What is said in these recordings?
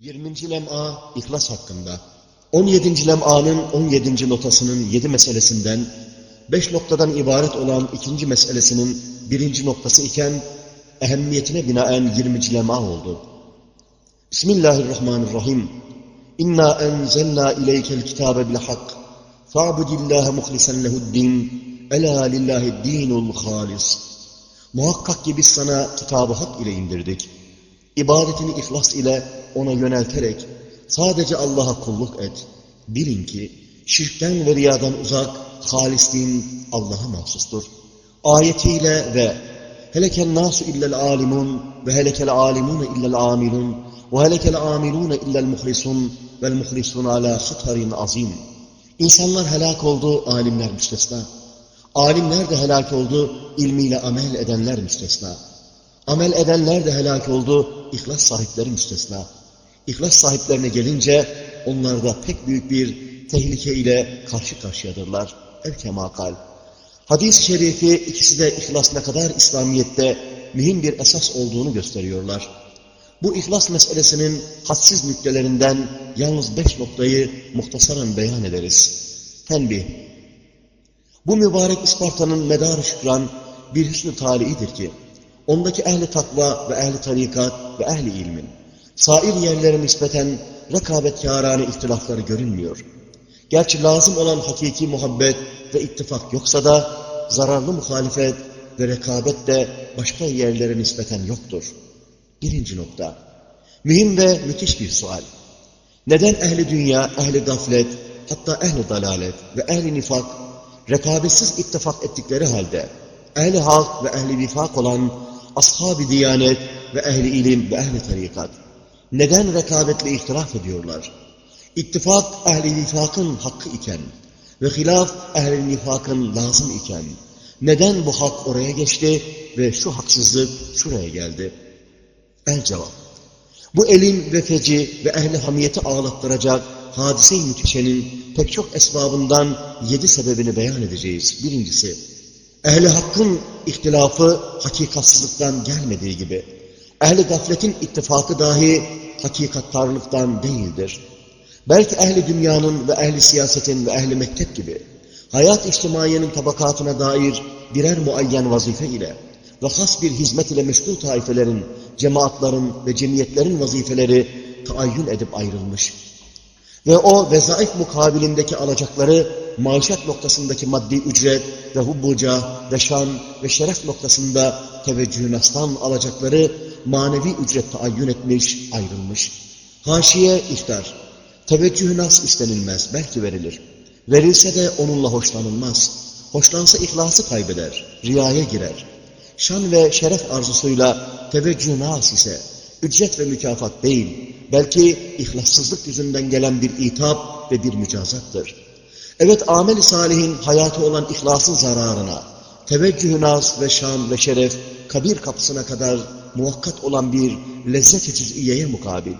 20. lem'a İhlas hakkında. 17. lem'anın 17. notasının 7 meselesinden 5 noktadan ibaret olan ikinci meselesinin birinci noktası iken ehemmiyetine binaen 20. lem'a oldu. Bismillahirrahmanirrahim. İnna enzelna ileykel kitabe bil hak. Fa'budillaha muhlisen lehuddin. Ela lillahi dinul halis. Muhakkak ki biz sana kitabı hak ile indirdik. İbadetini ihlas ile ona yönelterek sadece Allah'a kulluk et. Bilin ki şirkten ve riyadan uzak halis din Allah'a mahsustur. Ayetiyle ve helekel nasu illel alimun ve helekel alimune illel amilun ve helekel amilune illel muhlisun vel muhlisun ala hatarin azim. İnsanlar helak oldu, alimler müstesna. Alimler de helak oldu, ilmiyle amel edenler müstesna. Amel edenler de helak oldu, ihlas sahipleri müstesna. İhlas sahiplerine gelince onlar da pek büyük bir tehlike ile karşı karşıyadırlar. Ev kemakal. Hadis-i şerifi ikisi de ihlas ne kadar İslamiyet'te mühim bir esas olduğunu gösteriyorlar. Bu ihlas meselesinin hadsiz nüktelerinden yalnız beş noktayı muhtasaran beyan ederiz. Tenbih. Bu mübarek İsparta'nın medarı şükran bir hüsnü talihidir ki, ondaki ehli takva ve ehli tarikat ve ehli ilmin, sair yerlere nispeten rekabetkârâne ihtilafları görünmüyor. Gerçi lazım olan hakiki muhabbet ve ittifak yoksa da zararlı muhalefet ve rekabet de başka yerlere nispeten yoktur. Birinci nokta. Mühim ve müthiş bir sual. Neden ehli dünya, ehli gaflet, hatta ehli dalalet ve ehli nifak rekabetsiz ittifak ettikleri halde ehli halk ve ehli vifak olan ashab-ı diyanet ve ehli ilim ve ehli tarikat neden rekabetle ihtilaf ediyorlar? İttifak ehli nifakın hakkı iken ve hilaf ehli nifakın lazım iken neden bu hak oraya geçti ve şu haksızlık şuraya geldi? El cevap. Bu elim ve feci ve ehli hamiyeti ağlattıracak hadise-i pek çok esbabından yedi sebebini beyan edeceğiz. Birincisi, ehli hakkın ihtilafı hakikatsızlıktan gelmediği gibi, ehli gafletin ittifakı dahi hakikattarlıktan değildir. Belki ehli dünyanın ve ehli siyasetin ve ehli mektep gibi, hayat içtimaiyenin tabakatına dair birer muayyen vazife ile ve has bir hizmet ile meşgul taifelerin, cemaatların ve cemiyetlerin vazifeleri taayyün edip ayrılmış. Ve o vezaif mukabilindeki alacakları maişet noktasındaki maddi ücret ve hubbuca ve şan ve şeref noktasında teveccühü nastan alacakları manevi ücret taayyün etmiş, ayrılmış. Haşiye ihtar. Teveccühü nas istenilmez, belki verilir. Verilse de onunla hoşlanılmaz. Hoşlansa ihlası kaybeder, riyaya girer. Şan ve şeref arzusuyla teveccüh nas ise ücret ve mükafat değil, belki ihlassızlık yüzünden gelen bir itap ve bir mücazattır. Evet amel-i salihin hayatı olan ihlasın zararına, teveccüh nas ve şan ve şeref kabir kapısına kadar muhakkat olan bir lezzet-i mukabil,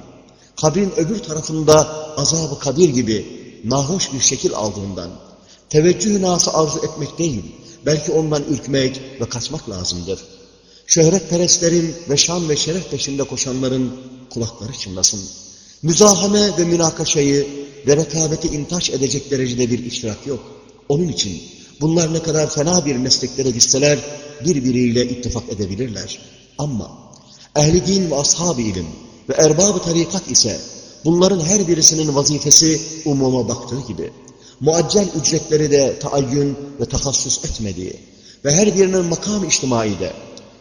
kabrin öbür tarafında azab-ı kabir gibi nahoş bir şekil aldığından, teveccüh nası arzu etmek değil, belki ondan ürkmek ve kaçmak lazımdır. Şöhretperestlerin ve şan ve şeref peşinde koşanların kulakları çınlasın. Müzahame ve münakaşayı ve rekabeti intaç edecek derecede bir iştirak yok. Onun için bunlar ne kadar fena bir mesleklere gitseler birbiriyle ittifak edebilirler. Ama ehli din ve ashab-ı ilim ve erbab-ı tarikat ise bunların her birisinin vazifesi umuma baktığı gibi muaccel ücretleri de taayyün ve tahassus etmediği ve her birinin makam içtimaide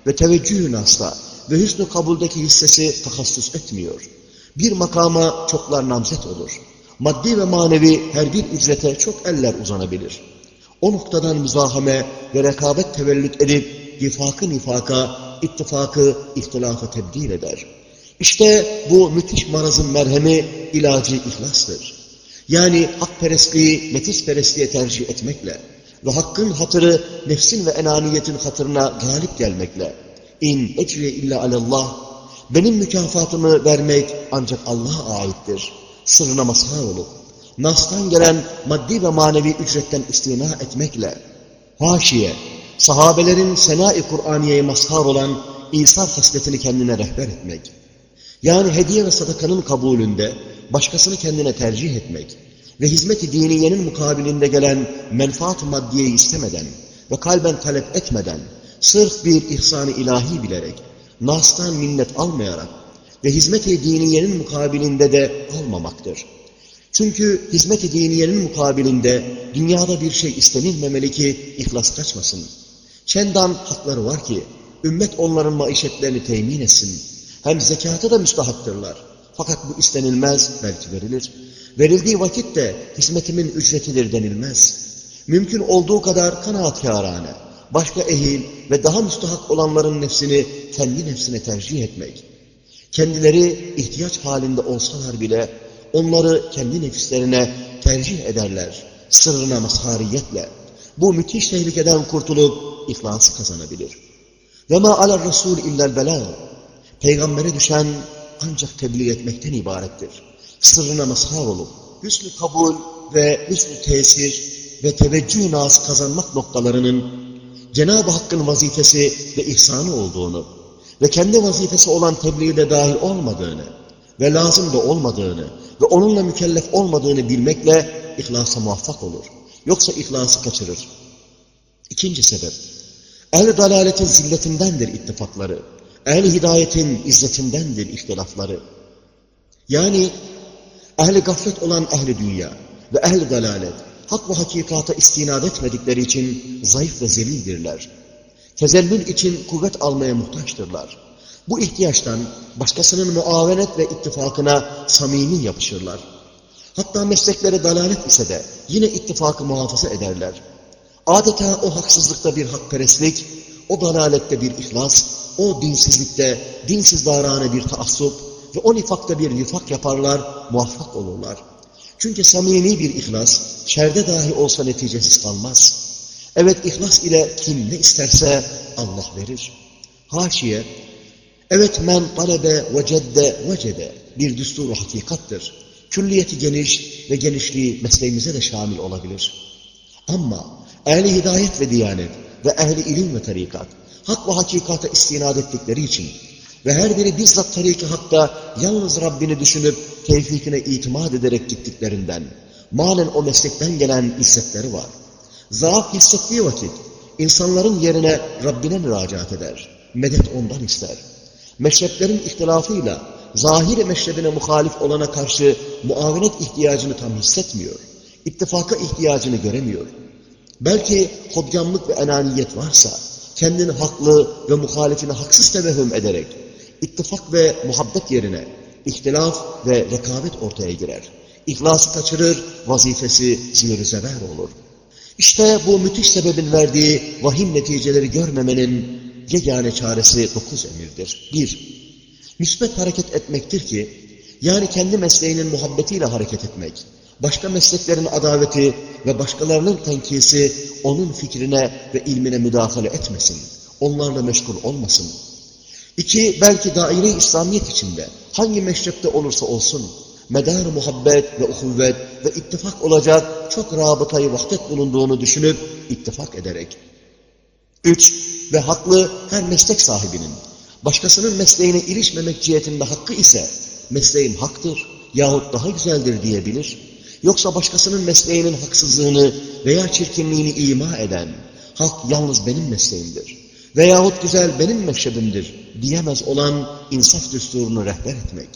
ve teveccühü nasla ve hüsnü kabuldeki hissesi tahassus etmiyor. Bir makama çoklar namzet olur. Maddi ve manevi her bir ücrete çok eller uzanabilir. O noktadan müzahame ve rekabet tevellüt edip nifakı nifaka, ittifakı ihtilafa tebdil eder. İşte bu müthiş marazın merhemi ilacı ihlastır. Yani hakperestliği nefisperestliğe tercih etmekle ve hakkın hatırı nefsin ve enaniyetin hatırına galip gelmekle in ecriye illa alallah benim mükafatımı vermek ancak Allah'a aittir. Sırrına mazhar olup Nas'tan gelen maddi ve manevi ücretten istina etmekle haşiye sahabelerin sena-i Kur'aniye'ye mazhar olan İsa hasletini kendine rehber etmek Yani hediye ve sadakanın kabulünde başkasını kendine tercih etmek ve hizmet-i diniyenin mukabilinde gelen menfaat maddiyeyi istemeden ve kalben talep etmeden, sırf bir ihsan-ı ilahi bilerek, nastan minnet almayarak ve hizmet-i diniyenin mukabilinde de almamaktır. Çünkü hizmet-i diniyenin mukabilinde dünyada bir şey istenilmemeli ki ihlas kaçmasın. Çendan hakları var ki, ümmet onların maişetlerini temin etsin. Hem zekata da müstahaktırlar. Fakat bu istenilmez, belki verilir. Verildiği vakit de hizmetimin ücretidir denilmez. Mümkün olduğu kadar kanaatkârâne, başka ehil ve daha müstahak olanların nefsini kendi nefsine tercih etmek. Kendileri ihtiyaç halinde olsalar bile onları kendi nefislerine tercih ederler. Sırrına mazhariyetle. Bu müthiş tehlikeden kurtulup ihlası kazanabilir. Ve ma alel rasul illel belâ. Peygambere düşen ancak tebliğ etmekten ibarettir. Sırrına mazhar olup, hüsnü kabul ve hüsnü tesir ve teveccüh naz kazanmak noktalarının Cenab-ı Hakk'ın vazifesi ve ihsanı olduğunu ve kendi vazifesi olan tebliğde dahil olmadığını ve lazım da olmadığını ve onunla mükellef olmadığını bilmekle ihlasa muvaffak olur. Yoksa ihlası kaçırır. İkinci sebep, ehl dalaletin zilletindendir ittifakları. Ehl-i hidayetin izzetindendir ihtilafları. Yani ehli gaflet olan ehli dünya ve ehli dalalet hak ve hakikata istinad etmedikleri için zayıf ve zelildirler. Tezellül için kuvvet almaya muhtaçtırlar. Bu ihtiyaçtan başkasının muavenet ve ittifakına samimi yapışırlar. Hatta meslekleri dalalet ise de yine ittifakı muhafaza ederler. Adeta o haksızlıkta bir hakperestlik, o dalalette bir ihlas, o dinsizlikte dinsiz darane bir taassup ve o nifakta bir nifak yaparlar, muvaffak olurlar. Çünkü samimi bir ihlas, şerde dahi olsa neticesiz kalmaz. Evet ihlas ile kim ne isterse Allah verir. Haşiye, evet men talebe vecedde vecede bir düstur hakikattır. Külliyeti geniş ve genişliği mesleğimize de şamil olabilir. Ama ehli hidayet ve diyanet ve ehli ilim ve tarikat, hak ve hakikata istinad ettikleri için ve her biri bizzat tariki hakta yalnız Rabbini düşünüp tevfikine itimat ederek gittiklerinden, manen o meslekten gelen hissetleri var. Zaaf hissettiği vakit insanların yerine Rabbine müracaat eder. Medet ondan ister. Meşreplerin ihtilafıyla zahir meşrebine muhalif olana karşı muavenet ihtiyacını tam hissetmiyor. İttifaka ihtiyacını göremiyor. Belki hodgamlık ve enaniyet varsa kendini haklı ve muhalifini haksız tevehüm ederek ittifak ve muhabbet yerine ihtilaf ve rekabet ortaya girer. İhlası kaçırır, vazifesi sinir zeber olur. İşte bu müthiş sebebin verdiği vahim neticeleri görmemenin yegane çaresi dokuz emirdir. Bir, müsbet hareket etmektir ki, yani kendi mesleğinin muhabbetiyle hareket etmek, başka mesleklerin adaveti ve başkalarının tenkisi onun fikrine ve ilmine müdahale etmesin, onlarla meşgul olmasın. İki, belki daire-i İslamiyet içinde hangi meşrepte olursa olsun, medar muhabbet ve uhuvvet ve ittifak olacak çok rabıtayı vahdet bulunduğunu düşünüp ittifak ederek. Üç, ve haklı her meslek sahibinin, başkasının mesleğine ilişmemek cihetinde hakkı ise, mesleğim haktır yahut daha güzeldir diyebilir. Yoksa başkasının mesleğinin haksızlığını veya çirkinliğini ima eden, hak yalnız benim mesleğimdir veyahut güzel benim meşrebimdir diyemez olan insaf düsturunu rehber etmek.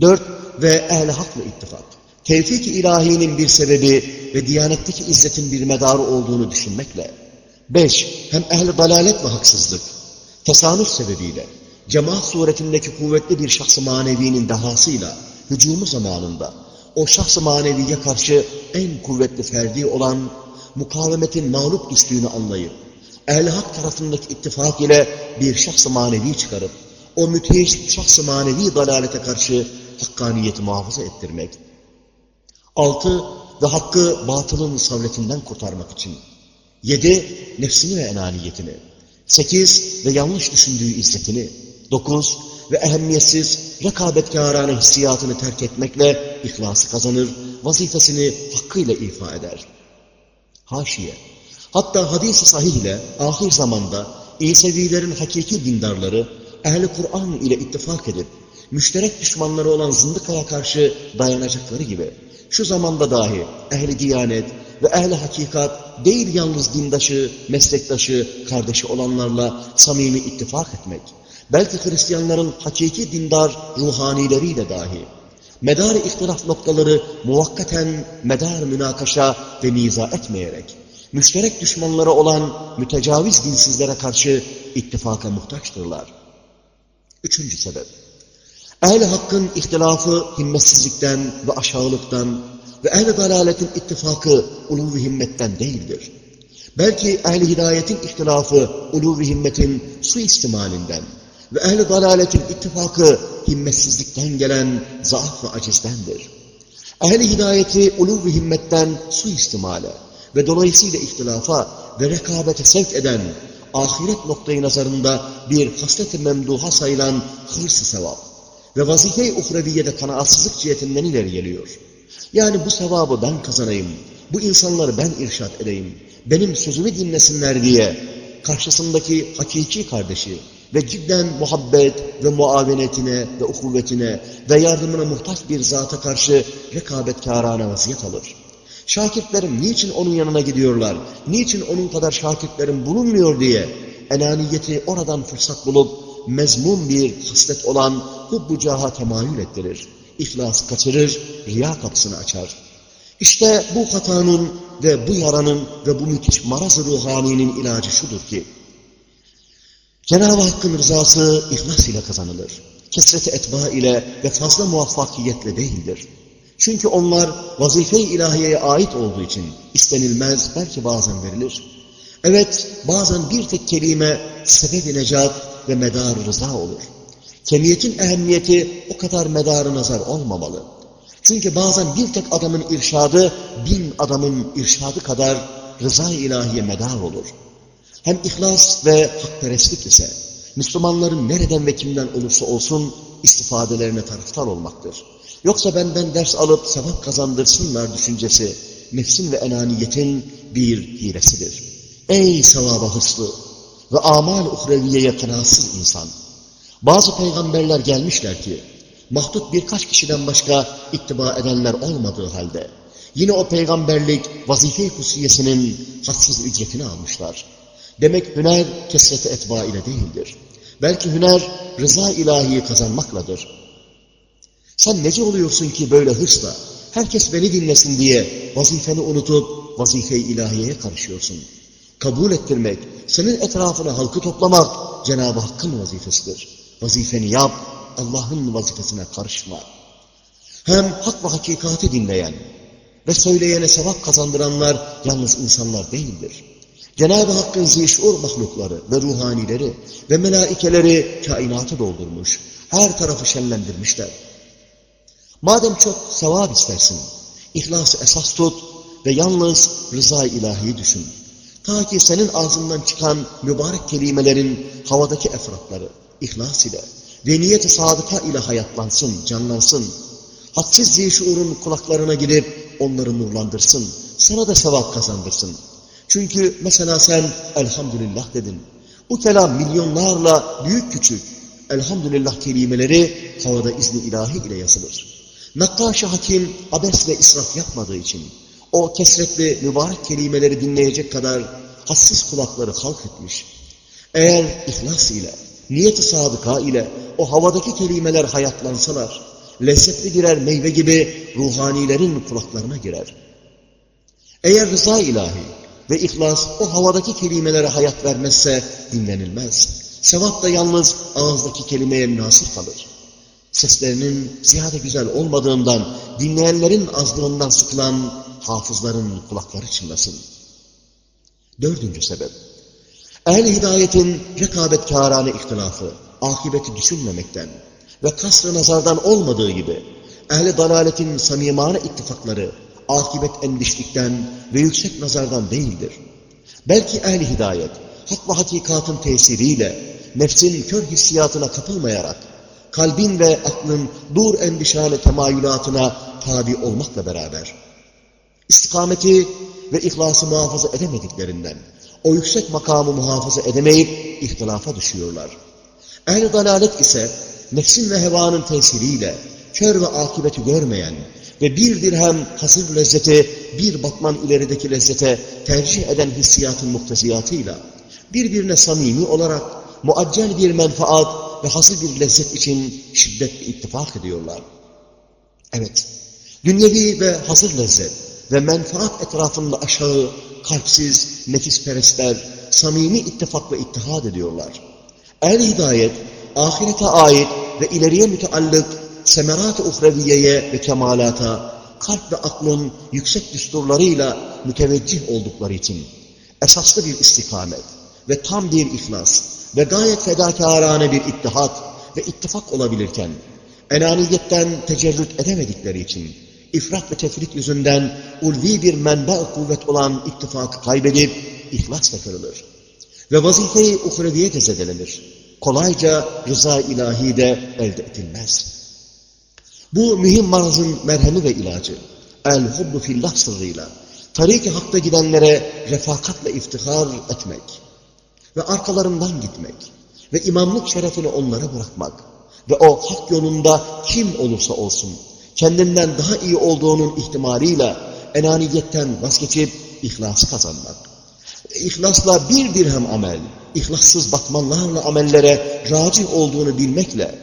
Dört ve ehl-i hakla ittifak. Tevfik-i ilahinin bir sebebi ve diyanetteki izzetin bir medarı olduğunu düşünmekle. Beş, hem ehl-i dalalet ve haksızlık. Tesanüf sebebiyle, cemaat suretindeki kuvvetli bir şahs-ı manevinin dahasıyla, hücumu zamanında, o şahs-ı maneviye karşı en kuvvetli ferdi olan mukavemetin mağlup düştüğünü anlayıp, ehl hak tarafındaki ittifak ile bir şahs-ı manevi çıkarıp, o müthiş şahs-ı manevi dalalete karşı hakkaniyeti muhafaza ettirmek. Altı, ve hakkı batılın savletinden kurtarmak için. Yedi, nefsini ve enaniyetini. Sekiz, ve yanlış düşündüğü izzetini. Dokuz, ve ehemmiyetsiz, rekabetkârâne hissiyatını terk etmekle ihlası kazanır, vazifesini hakkıyla ifa eder. Haşiye, hatta hadis-i sahih ile ahir zamanda İsevilerin hakiki dindarları ehli Kur'an ile ittifak edip müşterek düşmanları olan zındıkaya karşı dayanacakları gibi, şu zamanda dahi ehli diyanet ve ehli hakikat değil yalnız dindaşı, meslektaşı, kardeşi olanlarla samimi ittifak etmek, belki Hristiyanların hakiki dindar ruhanileriyle dahi, medar ihtilaf noktaları muvakkaten medar münakaşa ve niza etmeyerek, müşterek düşmanları olan mütecaviz dinsizlere karşı ittifaka muhtaçtırlar. Üçüncü sebep, Ehl-i Hakk'ın ihtilafı himmetsizlikten ve aşağılıktan ve ehl-i dalaletin ittifakı ulu himmetten değildir. Belki ehl-i hidayetin ihtilafı ulu himmetin suistimalinden ve ehl-i dalaletin ittifakı himmetsizlikten gelen zaaf ve acizdendir. Ehl-i hidayeti ulu himmetten suistimale ve dolayısıyla ihtilafa ve rekabete sevk eden ahiret noktayı nazarında bir haslet-i memduha sayılan hırs-ı sevap ve vazife-i uhreviyede kanaatsızlık cihetinden ileri geliyor. Yani bu sevabı ben kazanayım, bu insanları ben irşat edeyim, benim sözümü dinlesinler diye karşısındaki hakiki kardeşi ve cidden muhabbet ve muavenetine ve ukuvvetine ve yardımına muhtaç bir zata karşı rekabetkârâne vaziyet alır. Şakirtlerim niçin onun yanına gidiyorlar, niçin onun kadar şakirtlerim bulunmuyor diye enaniyeti oradan fırsat bulup mezmum bir haslet olan hubbu caha temayül ettirir. İhlas kaçırır, riya kapısını açar. İşte bu hatanın ve bu yaranın ve bu müthiş maraz-ı ruhaninin ilacı şudur ki, Cenab-ı Hakk'ın rızası ihlas ile kazanılır. Kesreti etba ile ve fazla muvaffakiyetle değildir. Çünkü onlar vazife-i ilahiyeye ait olduğu için istenilmez belki bazen verilir. Evet bazen bir tek kelime sebeb-i necat ve medar rıza olur. Kemiyetin ehemmiyeti o kadar medarı nazar olmamalı. Çünkü bazen bir tek adamın irşadı bin adamın irşadı kadar rıza-i ilahiye medar olur. Hem ihlas ve hakperestlik ise Müslümanların nereden ve kimden olursa olsun istifadelerine taraftar olmaktır. Yoksa benden ders alıp sevap kazandırsınlar düşüncesi nefsin ve enaniyetin bir hilesidir. Ey sevaba hırslı ve amal uhreviyeye kanatsız insan! Bazı peygamberler gelmişler ki, mahdut birkaç kişiden başka ittiba edenler olmadığı halde, yine o peygamberlik vazife-i hususiyesinin hadsız ücretini almışlar. Demek hüner kesreti etba ile değildir. Belki hüner rıza ilahiyi kazanmakladır. Sen nece oluyorsun ki böyle hırsla, herkes beni dinlesin diye vazifeni unutup vazife-i ilahiyeye karışıyorsun. Kabul ettirmek, senin etrafına halkı toplamak Cenab-ı Hakk'ın vazifesidir. Vazifeni yap, Allah'ın vazifesine karışma. Hem hak ve hakikati dinleyen ve söyleyene sevap kazandıranlar yalnız insanlar değildir. Cenab-ı Hakk'ın zişur mahlukları ve ruhanileri ve melaikeleri kainatı doldurmuş, her tarafı şenlendirmişler. Madem çok sevap istersin, ihlası esas tut ve yalnız rıza-i ilahiyi düşün. Ta ki senin ağzından çıkan mübarek kelimelerin havadaki efratları, ihlas ile ve niyet-i sadıka ile hayatlansın, canlansın. Hadsiz zişurun kulaklarına girip onları nurlandırsın. Sana da sevap kazandırsın. Çünkü mesela sen elhamdülillah dedin. Bu kelam milyonlarla büyük küçük elhamdülillah kelimeleri havada izni ilahi ile yazılır. Nakkaş-ı Hakim abes ve israf yapmadığı için o kesretli mübarek kelimeleri dinleyecek kadar hassız kulakları halk etmiş. Eğer ihlas ile, niyet-i sadıka ile o havadaki kelimeler hayatlansalar, lezzetli birer meyve gibi ruhanilerin kulaklarına girer. Eğer rıza ilahi ve ihlas o havadaki kelimelere hayat vermezse dinlenilmez. Sevap da yalnız ağızdaki kelimeye münasır kalır. Seslerinin ziyade güzel olmadığından, dinleyenlerin azlığından sıkılan hafızların kulakları çınlasın. Dördüncü sebep. Ehl-i hidayetin rekabetkârâne ihtilafı, akibeti düşünmemekten ve kasr nazardan olmadığı gibi, ehl-i dalaletin samimane ittifakları, akibet endişlikten ve yüksek nazardan değildir. Belki ehl-i hidayet, hak ve hakikatın tesiriyle, nefsin kör hissiyatına kapılmayarak, kalbin ve aklın dur endişale temayülatına tabi olmakla beraber, istikameti ve ihlası muhafaza edemediklerinden, o yüksek makamı muhafaza edemeyip ihtilafa düşüyorlar. Ehl-i dalalet ise nefsin ve hevanın tesiriyle kör ve akibeti görmeyen ve bir dirhem hasır lezzete, bir batman ilerideki lezzete tercih eden hissiyatın muhteziyatıyla birbirine samimi olarak muaccel bir menfaat ve hasır bir lezzet için şiddetle ittifak ediyorlar. Evet, dünyevi ve hazır lezzet ve menfaat etrafında aşağı, kalpsiz, nefisperestler, samimi ittifak ve ittihad ediyorlar. El-Hidayet, ahirete ait ve ileriye müteallık semerat-ı uhreviyeye ve kemalata, kalp ve aklın yüksek düsturlarıyla müteveccih oldukları için esaslı bir istikamet ve tam bir ihlas ve gayet fedakarane bir ittihat ve ittifak olabilirken, enaniyetten tecerrüt edemedikleri için, ifrat ve tefrit yüzünden ulvi bir menba kuvvet olan ittifakı kaybedip, ihlasla kırılır. Ve vazife-i uhreviye de. Kolayca rıza ilahi de elde edilmez. Bu mühim marazın merhemi ve ilacı, el-hubbu fillah sırrıyla, tarik-i hakta gidenlere refakatla iftihar etmek ve arkalarından gitmek ve imamlık şerefini onlara bırakmak ve o hak yolunda kim olursa olsun, kendinden daha iyi olduğunun ihtimaliyle enaniyetten vazgeçip ihlas kazanmak. İhlasla bir dirhem amel, ihlassız batmanlarla amellere racih olduğunu bilmekle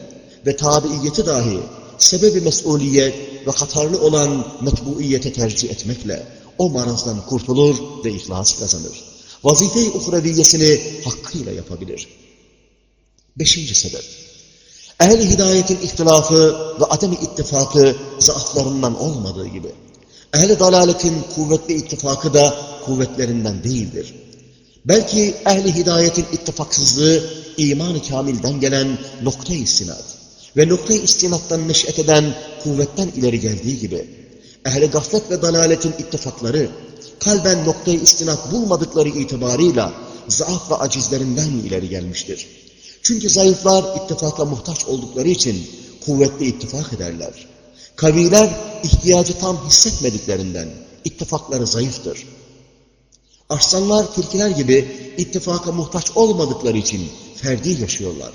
ve tabiiyeti dahi sebebi mesuliyet ve hatarlı olan metbuiyete tercih etmekle o marazdan kurtulur ve ihlas kazanır. Vazife-i uhreviyesini hakkıyla yapabilir. Beşinci sebep. Ehl-i hidayetin ihtilafı ve adem-i ittifakı zaaflarından olmadığı gibi, ehl-i dalaletin kuvvetli ittifakı da kuvvetlerinden değildir. Belki ehli hidayetin ittifaksızlığı iman-ı kamilden gelen nokta-i istinat ve nokta-i istinattan neş'et eden kuvvetten ileri geldiği gibi ehli gaflet ve dalaletin ittifakları kalben noktayı istinat bulmadıkları itibarıyla zaaf ve acizlerinden ileri gelmiştir. Çünkü zayıflar ittifaka muhtaç oldukları için kuvvetli ittifak ederler. Kaviler ihtiyacı tam hissetmediklerinden ittifakları zayıftır. Arslanlar, tilkiler gibi ittifaka muhtaç olmadıkları için ferdi yaşıyorlar.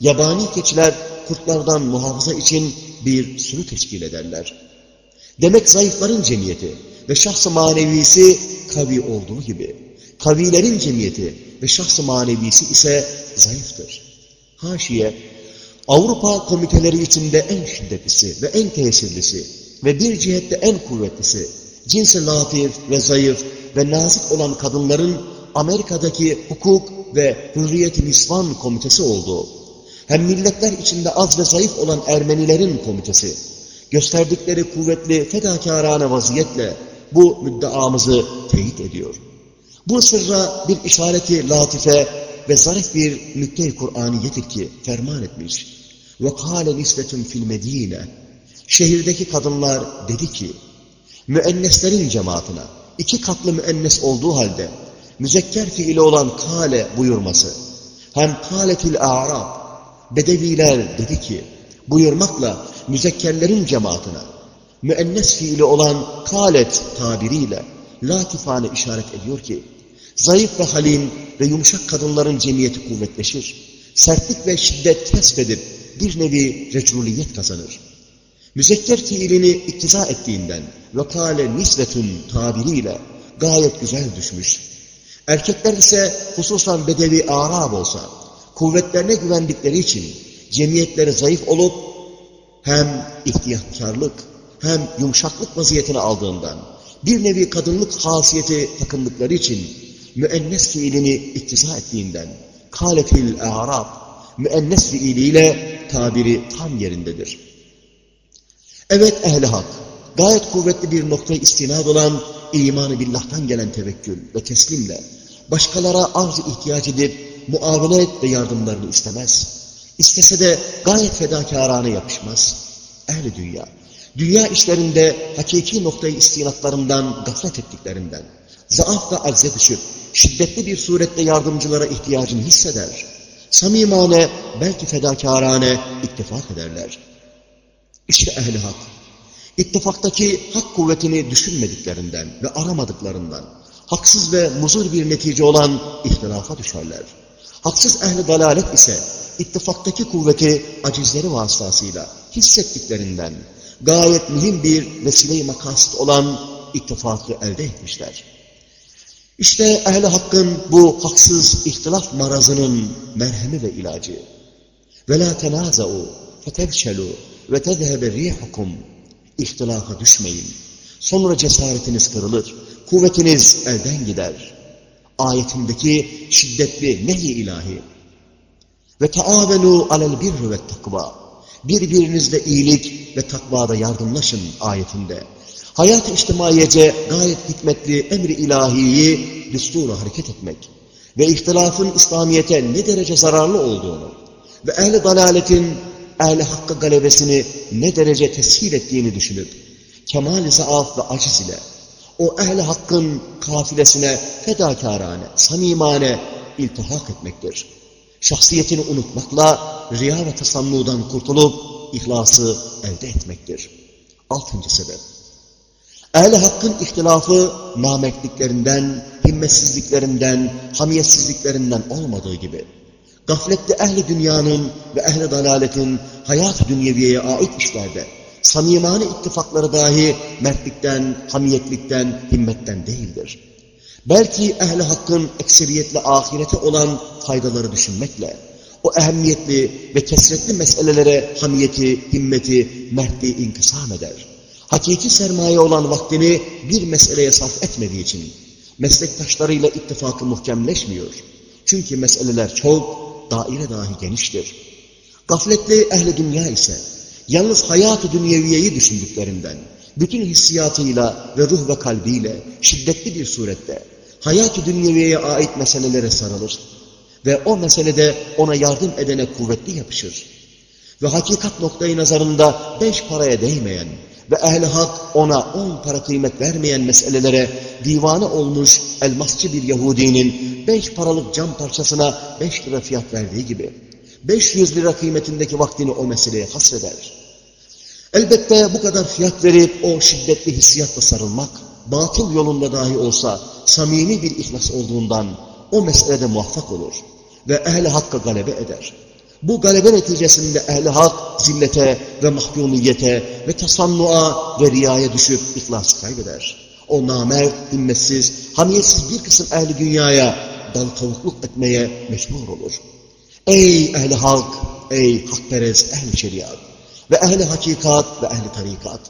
Yabani keçiler kurtlardan muhafaza için bir sürü teşkil ederler. Demek zayıfların cemiyeti ve şahs-ı manevisi kavi olduğu gibi, kavilerin cemiyeti ve şahs-ı manevisi ise zayıftır. Haşiye, Avrupa komiteleri içinde en şiddetlisi ve en tesirlisi ve bir cihette en kuvvetlisi, cinsi latif ve zayıf ve nazik olan kadınların Amerika'daki hukuk ve hürriyet-i nisvan komitesi olduğu, hem milletler içinde az ve zayıf olan Ermenilerin komitesi, gösterdikleri kuvvetli fedakarane vaziyetle bu müddeamızı teyit ediyor. Bu sırra bir işareti latife ve zarif bir nükte-i Kur'aniyedir ki ferman etmiş. وَقَالَ نِسْبَةٌ fil Medine. Şehirdeki kadınlar dedi ki, müenneslerin cemaatine, iki katlı müennes olduğu halde, müzekker fiili olan kale buyurması, hem kâletil a'rab, bedeviler dedi ki, buyurmakla müzekkerlerin cemaatine, müennes fiili olan kalet tabiriyle latifane işaret ediyor ki, zayıf ve halim ve yumuşak kadınların cemiyeti kuvvetleşir. Sertlik ve şiddet kesbedip bir nevi reculiyet kazanır. Müzekker fiilini iktiza ettiğinden ve kâle nisvetun tabiriyle gayet güzel düşmüş. Erkekler ise hususan bedevi Arab olsa, kuvvetlerine güvendikleri için cemiyetleri zayıf olup hem ihtiyatkarlık hem yumuşaklık vaziyetini aldığından bir nevi kadınlık hasiyeti takındıkları için müennes fiilini iktiza ettiğinden kâletil a'rab müennes fiiliyle tabiri tam yerindedir. Evet ehli hak gayet kuvvetli bir noktaya istinad olan imanı billah'tan gelen tevekkül ve teslimle başkalara arz ihtiyaç edip muavenet ve yardımlarını istemez. İstese de gayet fedakarane yapışmaz. Ehli dünya, dünya işlerinde hakiki noktayı istinatlarından gaflet ettiklerinden, zaaf ve acze düşüp, şiddetli bir surette yardımcılara ihtiyacını hisseder. Samimane, belki fedakarane ittifak ederler. İşte ehli hak, ittifaktaki hak kuvvetini düşünmediklerinden ve aramadıklarından, haksız ve muzur bir netice olan ihtilafa düşerler. Haksız ehli dalalet ise ittifaktaki kuvveti acizleri vasıtasıyla hissettiklerinden gayet mühim bir vesile-i makasit olan ittifakı elde etmişler. İşte ehli hakkın bu haksız ihtilaf marazının merhemi ve ilacı. وَلَا تَنَازَعُوا فَتَبْشَلُوا وَتَذْهَبَ رِيحُكُمْ İhtilafa düşmeyin. Sonra cesaretiniz kırılır. Kuvvetiniz elden gider. Ayetindeki şiddetli nehi ilahi. ve taavenu alel birri ve takva. Birbirinizle iyilik ve takvada yardımlaşın ayetinde. Hayat-ı içtimaiyece gayet hikmetli emri ilahiyi düsturu hareket etmek ve ihtilafın İslamiyet'e ne derece zararlı olduğunu ve ehli dalaletin ehli hakkı galebesini ne derece teshil ettiğini düşünüp kemal-i zaaf ve aciz ile o ehli hakkın kafilesine fedakarane, samimane iltihak etmektir. Şahsiyetini unutmakla riya ve tasannudan kurtulup ihlası elde etmektir. Altıncı sebep. Ehl-i Hakk'ın ihtilafı namertliklerinden, himmetsizliklerinden, hamiyetsizliklerinden olmadığı gibi, gaflette ehli dünyanın ve ehli dalaletin hayat-ı dünyeviyeye ait işlerde, samimane ittifakları dahi mertlikten, hamiyetlikten, himmetten değildir. Belki ehli hakkın ekseriyetle ahirete olan faydaları düşünmekle, o ehemmiyetli ve kesretli meselelere hamiyeti, himmeti, mertliği inkısam eder hakiki sermaye olan vaktini bir meseleye sarf etmediği için meslektaşlarıyla ittifakı muhkemleşmiyor. Çünkü meseleler çok, daire dahi geniştir. Gafletli ehli dünya ise yalnız hayatı dünyeviyeyi düşündüklerinden bütün hissiyatıyla ve ruh ve kalbiyle şiddetli bir surette hayat-ı dünyeviyeye ait meselelere sarılır ve o meselede ona yardım edene kuvvetli yapışır. Ve hakikat noktayı nazarında beş paraya değmeyen, ve ehli hak ona on para kıymet vermeyen meselelere divane olmuş elmasçı bir Yahudinin beş paralık cam parçasına beş lira fiyat verdiği gibi beş yüz lira kıymetindeki vaktini o meseleye hasreder. Elbette bu kadar fiyat verip o şiddetli hissiyatla sarılmak, batıl yolunda dahi olsa samimi bir ihlas olduğundan o meselede muvaffak olur ve ehli hakka galebe eder. Bu galebe neticesinde ehli hak zillete ve mahkumiyete ve tasannua ve riyaya düşüp ihlas kaybeder. O namert, himmetsiz, hamiyetsiz bir kısım ehli dünyaya dal kavukluk etmeye mecbur olur. Ey ehli halk, ey hakperest ehli şeriat ve ehli hakikat ve ehli tarikat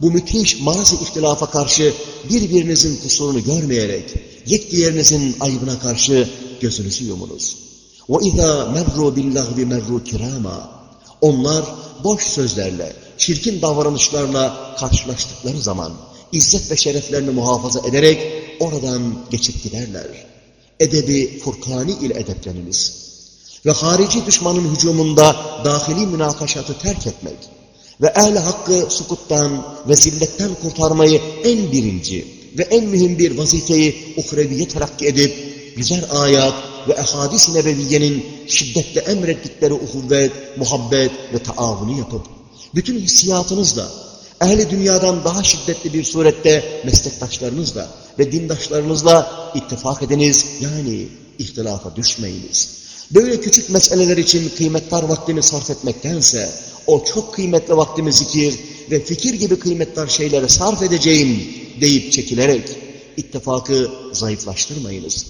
Bu müthiş mazi ihtilafa karşı birbirinizin kusurunu görmeyerek, yek diğerinizin ayıbına karşı gözünüzü yumunuz. وَاِذَا مَرُّوا بِاللّٰهِ مَرُّوا كِرَامًا Onlar boş sözlerle, çirkin davranışlarla karşılaştıkları zaman izzet ve şereflerini muhafaza ederek oradan geçip giderler. Edebi Furkani ile edepleniniz. Ve harici düşmanın hücumunda dahili münakaşatı terk etmek ve ehl hakkı sukuttan ve zilletten kurtarmayı en birinci ve en mühim bir vazifeyi uhreviye terakki edip güzel ayat ve ehadis-i nebeviyenin şiddetle emrettikleri uhuvvet, muhabbet ve taavunu yapıp, bütün hissiyatınızla, ehli dünyadan daha şiddetli bir surette meslektaşlarınızla ve dindaşlarınızla ittifak ediniz, yani ihtilafa düşmeyiniz. Böyle küçük meseleler için kıymetler vaktimi sarf etmektense, o çok kıymetli vaktimi zikir ve fikir gibi kıymetler şeylere sarf edeceğim deyip çekilerek ittifakı zayıflaştırmayınız.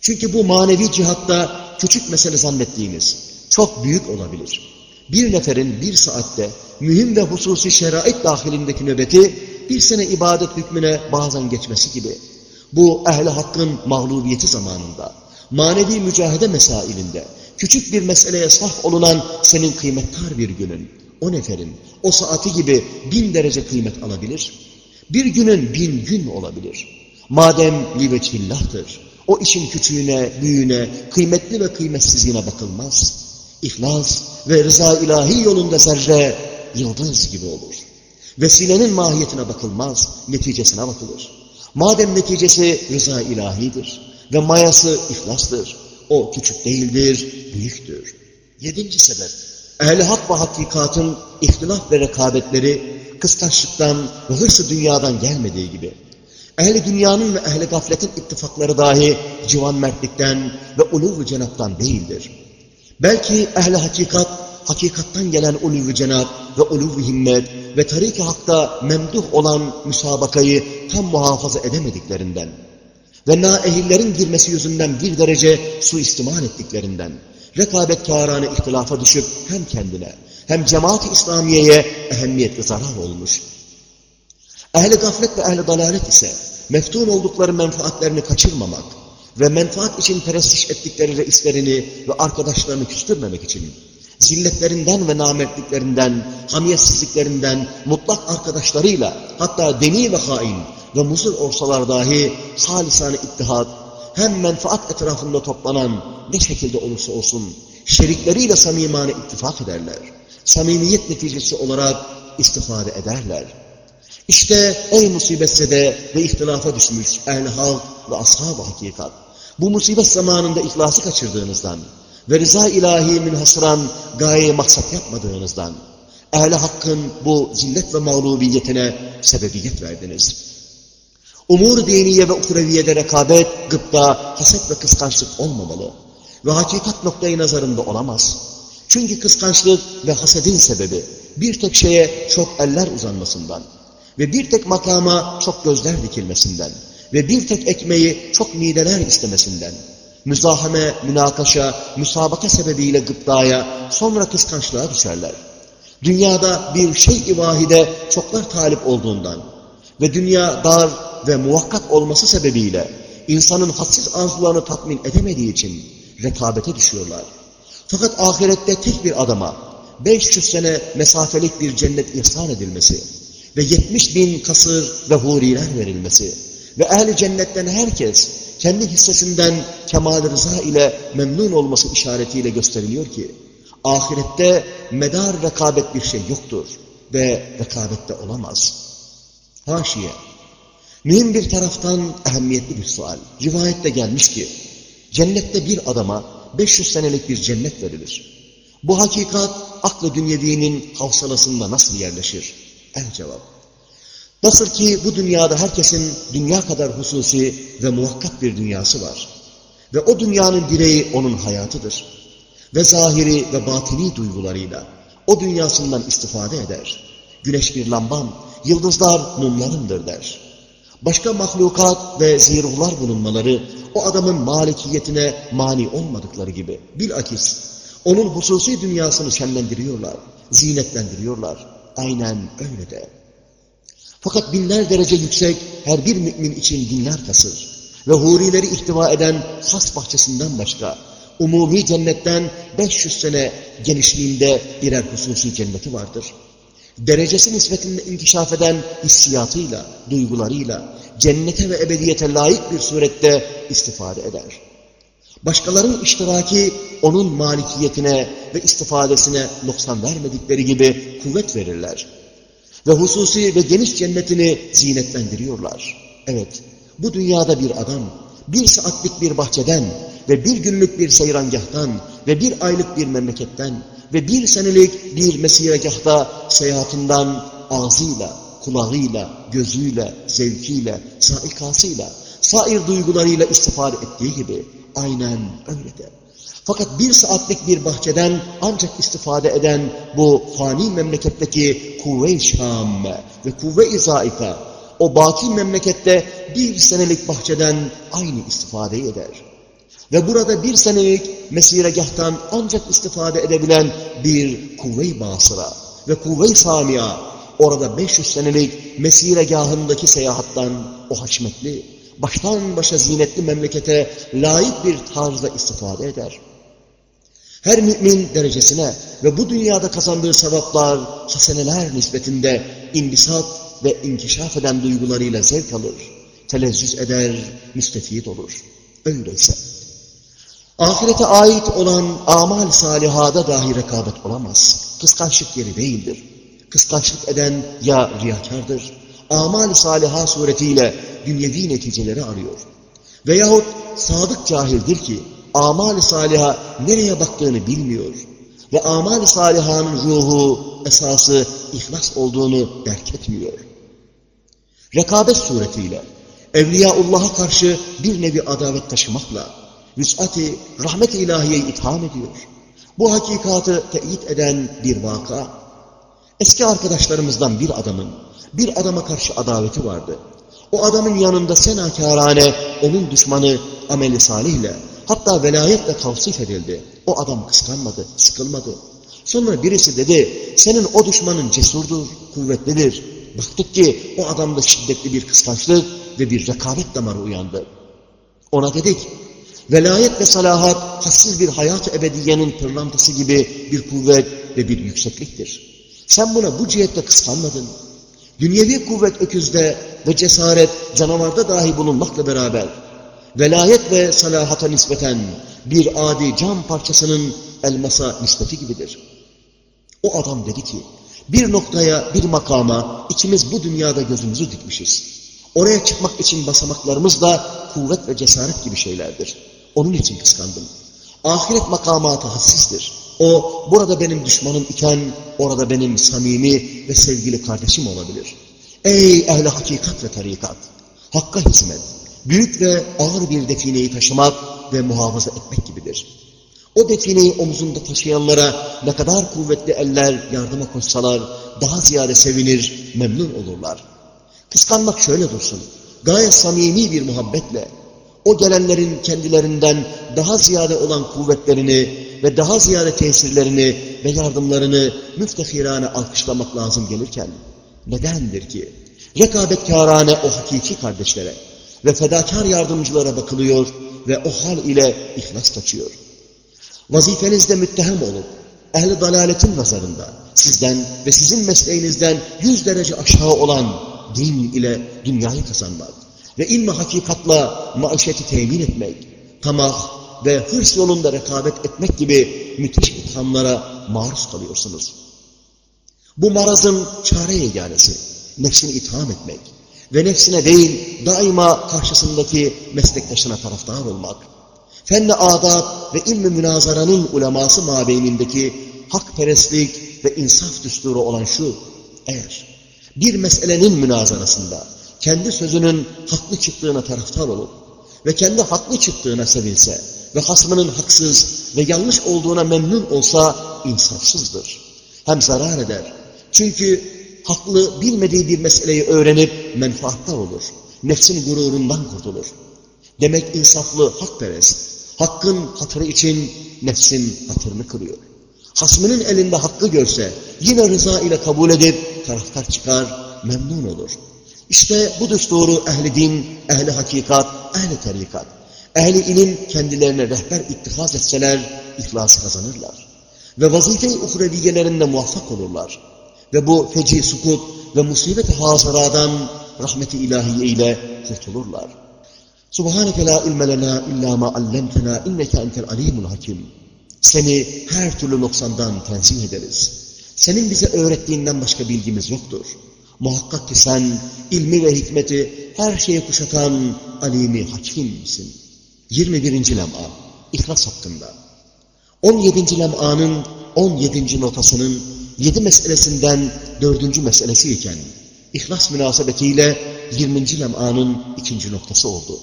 Çünkü bu manevi cihatta küçük mesele zannettiğimiz çok büyük olabilir. Bir neferin bir saatte mühim ve hususi şerait dahilindeki nöbeti bir sene ibadet hükmüne bazen geçmesi gibi. Bu ehli hakkın mağlubiyeti zamanında, manevi mücahede mesailinde, küçük bir meseleye saf olunan senin kıymettar bir günün, o neferin, o saati gibi bin derece kıymet alabilir. Bir günün bin gün olabilir. Madem liveçhillahtır, o işin küçüğüne, büyüğüne, kıymetli ve kıymetsizliğine bakılmaz. İhlas ve rıza ilahi yolunda zerre, yıldız gibi olur. Vesilenin mahiyetine bakılmaz, neticesine bakılır. Madem neticesi rıza ilahidir ve mayası ihlastır, o küçük değildir, büyüktür. Yedinci sebep, ehl hak ve hakikatın ihtilaf ve rekabetleri kıskançlıktan ve hırsı dünyadan gelmediği gibi, Ehli dünyanın ve ehli gafletin ittifakları dahi civan mertlikten ve uluv cenaptan değildir. Belki ehli hakikat, hakikattan gelen ulûv-i cenab ve ulûv-i himmet ve tarik-i hakta memduh olan müsabakayı tam muhafaza edemediklerinden ve naehillerin girmesi yüzünden bir derece suistimal ettiklerinden, rekabetkârâne ihtilafa düşüp hem kendine hem cemaat-i İslamiye'ye ehemmiyetli zarar olmuş. Ehli gaflet ve ehli dalalet ise meftun oldukları menfaatlerini kaçırmamak ve menfaat için perestiş ettikleri reislerini ve arkadaşlarını küstürmemek için zilletlerinden ve namertliklerinden, hamiyetsizliklerinden, mutlak arkadaşlarıyla, hatta deni ve hain ve muzur olsalar dahi halisane ittihad, hem menfaat etrafında toplanan ne şekilde olursa olsun, şerikleriyle samimane ittifak ederler. Samimiyet neticesi olarak istifade ederler. İşte ey musibetse de ve ihtilafa düşmüş ehl halk ve ashab-ı hakikat. Bu musibet zamanında ihlası kaçırdığınızdan ve rıza ilahi münhasıran gaye maksat yapmadığınızdan ehl hakkın bu zillet ve mağlubiyetine sebebiyet verdiniz. Umur diniye ve uhreviyede rekabet, gıpta, haset ve kıskançlık olmamalı ve hakikat noktayı nazarında olamaz. Çünkü kıskançlık ve hasedin sebebi bir tek şeye çok eller uzanmasından ve bir tek makama çok gözler dikilmesinden ve bir tek ekmeği çok mideler istemesinden, müzahame, münakaşa, müsabaka sebebiyle gıptaya, sonra kıskançlığa düşerler. Dünyada bir şey-i vahide çoklar talip olduğundan ve dünya dar ve muhakkak olması sebebiyle insanın hadsiz arzularını tatmin edemediği için rekabete düşüyorlar. Fakat ahirette tek bir adama 500 sene mesafelik bir cennet ihsan edilmesi ve 70 bin kasır ve huriler verilmesi ve ehli cennetten herkes kendi hissesinden kemal rıza ile memnun olması işaretiyle gösteriliyor ki ahirette medar rekabet bir şey yoktur ve rekabette olamaz. Haşiye Mühim bir taraftan ehemmiyetli bir sual. Rivayette gelmiş ki, cennette bir adama 500 senelik bir cennet verilir. Bu hakikat aklı dünyevinin havsalasında nasıl yerleşir? El cevap. Nasıl ki bu dünyada herkesin dünya kadar hususi ve muhakkak bir dünyası var. Ve o dünyanın direği onun hayatıdır. Ve zahiri ve batini duygularıyla o dünyasından istifade eder. Güneş bir lambam, yıldızlar mumlarımdır der. Başka mahlukat ve ziruhlar bulunmaları o adamın malikiyetine mani olmadıkları gibi bilakis onun hususi dünyasını şenlendiriyorlar, zinetlendiriyorlar. Aynen öyle de. Fakat binler derece yüksek her bir mümin için binler kasır ve hurileri ihtiva eden has bahçesinden başka umumi cennetten 500 sene genişliğinde birer hususi cenneti vardır. Derecesi nispetinde inkişaf eden hissiyatıyla, duygularıyla, cennete ve ebediyete layık bir surette istifade eder. Başkalarının iştiraki onun malikiyetine ve istifadesine noksan vermedikleri gibi kuvvet verirler. Ve hususi ve geniş cennetini zinetlendiriyorlar. Evet, bu dünyada bir adam, bir saatlik bir bahçeden ve bir günlük bir seyrangahtan ve bir aylık bir memleketten ve bir senelik bir mesiregahta seyahatinden ağzıyla, kulağıyla, gözüyle, zevkiyle, saikasıyla, sair duygularıyla istifade ettiği gibi aynen öyle de. Fakat bir saatlik bir bahçeden ancak istifade eden bu fani memleketteki kuvve-i şamme ve kuvve-i zaika, o baki memlekette bir senelik bahçeden aynı istifade eder. Ve burada bir senelik mesiregahtan ancak istifade edebilen bir kuvve-i basıra ve kuvve-i samia, orada 500 senelik mesiregahındaki seyahattan o haşmetli, baştan başa zinetli memlekete layık bir tarzda istifade eder. Her mümin derecesine ve bu dünyada kazandığı sevaplar, haseneler nispetinde imbisat ve inkişaf eden duygularıyla zevk alır, telezzüz eder, müstefid olur. Öyleyse, ahirete ait olan amal salihada dahi rekabet olamaz. Kıskançlık yeri değildir. Kıskançlık eden ya riyakardır, amal saliha suretiyle dünyevi neticeleri arıyor. Veyahut sadık cahildir ki, amal-i saliha nereye baktığını bilmiyor ve amal-i salihanın ruhu, esası ihlas olduğunu derk etmiyor. Rekabet suretiyle Evliyaullah'a karşı bir nevi adavet taşımakla vüs'ati rahmet-i ilahiyeyi itham ediyor. Bu hakikatı teyit eden bir vaka, eski arkadaşlarımızdan bir adamın, bir adama karşı adaveti vardı. O adamın yanında senakârane, onun düşmanı ameli salihle, hatta velayetle tavsif edildi. O adam kıskanmadı, sıkılmadı. Sonra birisi dedi, senin o düşmanın cesurdur, kuvvetlidir. Baktık ki o adamda şiddetli bir kıskançlık ve bir rekabet damarı uyandı. Ona dedik, velayet ve salahat hassiz bir hayat ebediyenin pırlantası gibi bir kuvvet ve bir yüksekliktir. Sen buna bu cihette kıskanmadın. Dünyevi kuvvet öküzde ve cesaret canavarda dahi bulunmakla beraber velayet ve salahata nispeten bir adi cam parçasının elmasa nispeti gibidir. O adam dedi ki, bir noktaya, bir makama ikimiz bu dünyada gözümüzü dikmişiz. Oraya çıkmak için basamaklarımız da kuvvet ve cesaret gibi şeylerdir. Onun için kıskandım. Ahiret makamatı hassistir. O burada benim düşmanım iken orada benim samimi ve sevgili kardeşim olabilir. Ey ehli hakikat ve tarikat! Hakka hizmet, büyük ve ağır bir defineyi taşımak ve muhafaza etmek gibidir. O defineyi omuzunda taşıyanlara ne kadar kuvvetli eller yardıma koşsalar daha ziyade sevinir, memnun olurlar. Kıskanmak şöyle dursun, gayet samimi bir muhabbetle, o gelenlerin kendilerinden daha ziyade olan kuvvetlerini ve daha ziyade tesirlerini ve yardımlarını müftehirane alkışlamak lazım gelirken, nedendir ki rekabetkârane o hakiki kardeşlere ve fedakar yardımcılara bakılıyor ve o hal ile ihlas kaçıyor. Vazifenizde müttehem olup, ehli dalaletin nazarında sizden ve sizin mesleğinizden yüz derece aşağı olan din ile dünyayı kazanmak ve ilmi hakikatla maişeti temin etmek, tamah ve hırs yolunda rekabet etmek gibi müthiş ithamlara maruz kalıyorsunuz. Bu marazın çare yeganesi, nefsini itham etmek ve nefsine değil daima karşısındaki meslektaşına taraftar olmak, fenni adat ve ilmi münazaranın uleması mabeynindeki hakperestlik ve insaf düsturu olan şu, eğer bir meselenin münazarasında kendi sözünün haklı çıktığına taraftar olup ve kendi haklı çıktığına sevinse ve hasmının haksız ve yanlış olduğuna memnun olsa insafsızdır. Hem zarar eder. Çünkü haklı bilmediği bir meseleyi öğrenip menfaattar olur. Nefsin gururundan kurtulur. Demek insaflı hakperest. Hakkın hatırı için nefsin hatırını kırıyor. Hasmının elinde hakkı görse yine rıza ile kabul edip taraftar çıkar, memnun olur. İşte bu düsturu ehli din, ehli hakikat, ehli tarikat, ehli ilim kendilerine rehber ittihaz etseler ihlas kazanırlar. Ve vazife-i uhreviyelerinde muvaffak olurlar. Ve bu feci sukut ve musibet-i hazıradan rahmeti ilahiye ile kurtulurlar. Subhaneke la ilme lena illa ma allemtena inneke entel alimul hakim. Seni her türlü noksandan tenzih ederiz. Senin bize öğrettiğinden başka bilgimiz yoktur. Muhakkak ki sen ilmi ve hikmeti her şeye kuşatan alimi hakimsin. 21. lem'a İhlas hakkında. 17. lem'anın 17. notasının 7 meselesinden 4. meselesi iken İhlas münasebetiyle 20. lem'anın 2. noktası oldu.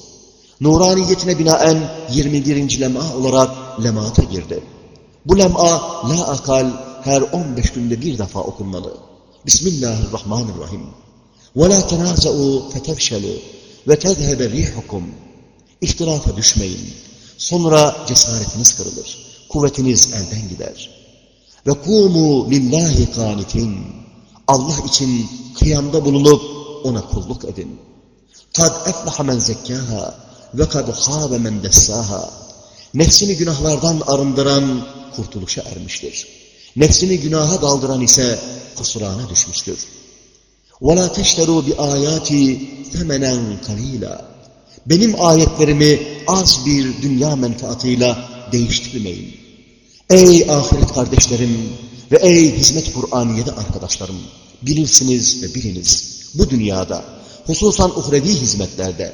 Nuraniyetine binaen 21. lem'a olarak lemata girdi. Bu lem'a la akal her 15 günde bir defa okunmalı. Bismillahirrahmanirrahim. وَلَا تَنَازَعُوا فَتَفْشَلُوا وَتَذْهَبَ رِيحُكُمْ İhtilafa düşmeyin. Sonra cesaretiniz kırılır. Kuvvetiniz elden gider. Ve kumu lillahi kanitin. Allah için kıyamda bulunup ona kulluk edin. Kad eflaha men zekkaha ve kad khâbe men dessâha. Nefsini günahlardan arındıran kurtuluşa ermiştir. Nefsini günaha daldıran ise kusurana düşmüştür. وَلَا تَشْتَرُوا بِآيَاتِ ثَمَنًا قَلِيلًا Benim ayetlerimi az bir dünya menfaatıyla değiştirmeyin. Ey ahiret kardeşlerim ve ey hizmet Kur'aniye'de arkadaşlarım, bilirsiniz ve biliniz. Bu dünyada, hususan uhrevi hizmetlerde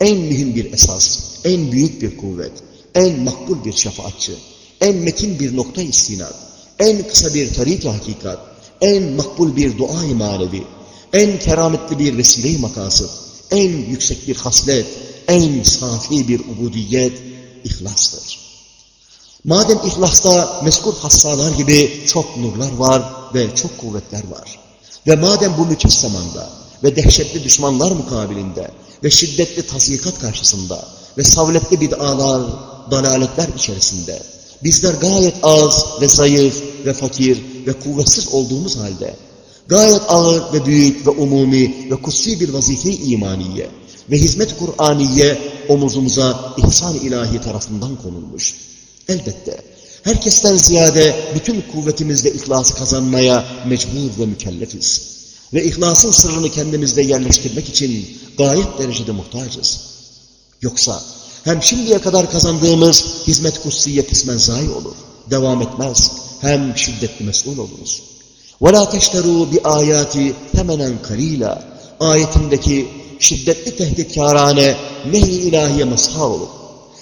en mühim bir esas, en büyük bir kuvvet, en makbul bir şefaatçi, en metin bir nokta istinad, en kısa bir tarik hakikat, en makbul bir dua-i manevi, en kerametli bir vesile-i makasıd, en yüksek bir haslet, en safi bir ubudiyet ihlastır. Madem ihlasta meskur hassalar gibi çok nurlar var ve çok kuvvetler var. Ve madem bu müthiş zamanda ve dehşetli düşmanlar mukabilinde ve şiddetli tazikat karşısında ve savletli bid'alar, dalaletler içerisinde bizler gayet az ve zayıf ve fakir ve kuvvetsiz olduğumuz halde gayet ağır ve büyük ve umumi ve kutsi bir vazife imaniye ve hizmet Kur'aniye omuzumuza ihsan ilahi tarafından konulmuş. Elbette herkesten ziyade bütün kuvvetimizle ihlas kazanmaya mecbur ve mükellefiz. Ve ihlasın sırrını kendimizde yerleştirmek için gayet derecede muhtacız. Yoksa hem şimdiye kadar kazandığımız hizmet kutsiye kısmen zayi olur, devam etmez, hem şiddetli mesul oluruz. وَلَا تَشْتَرُوا بِآيَاتِ ثَمَنًا قَلِيلًا Ayetindeki şiddetli tehditkârane nehi ilahiye mazhar olup,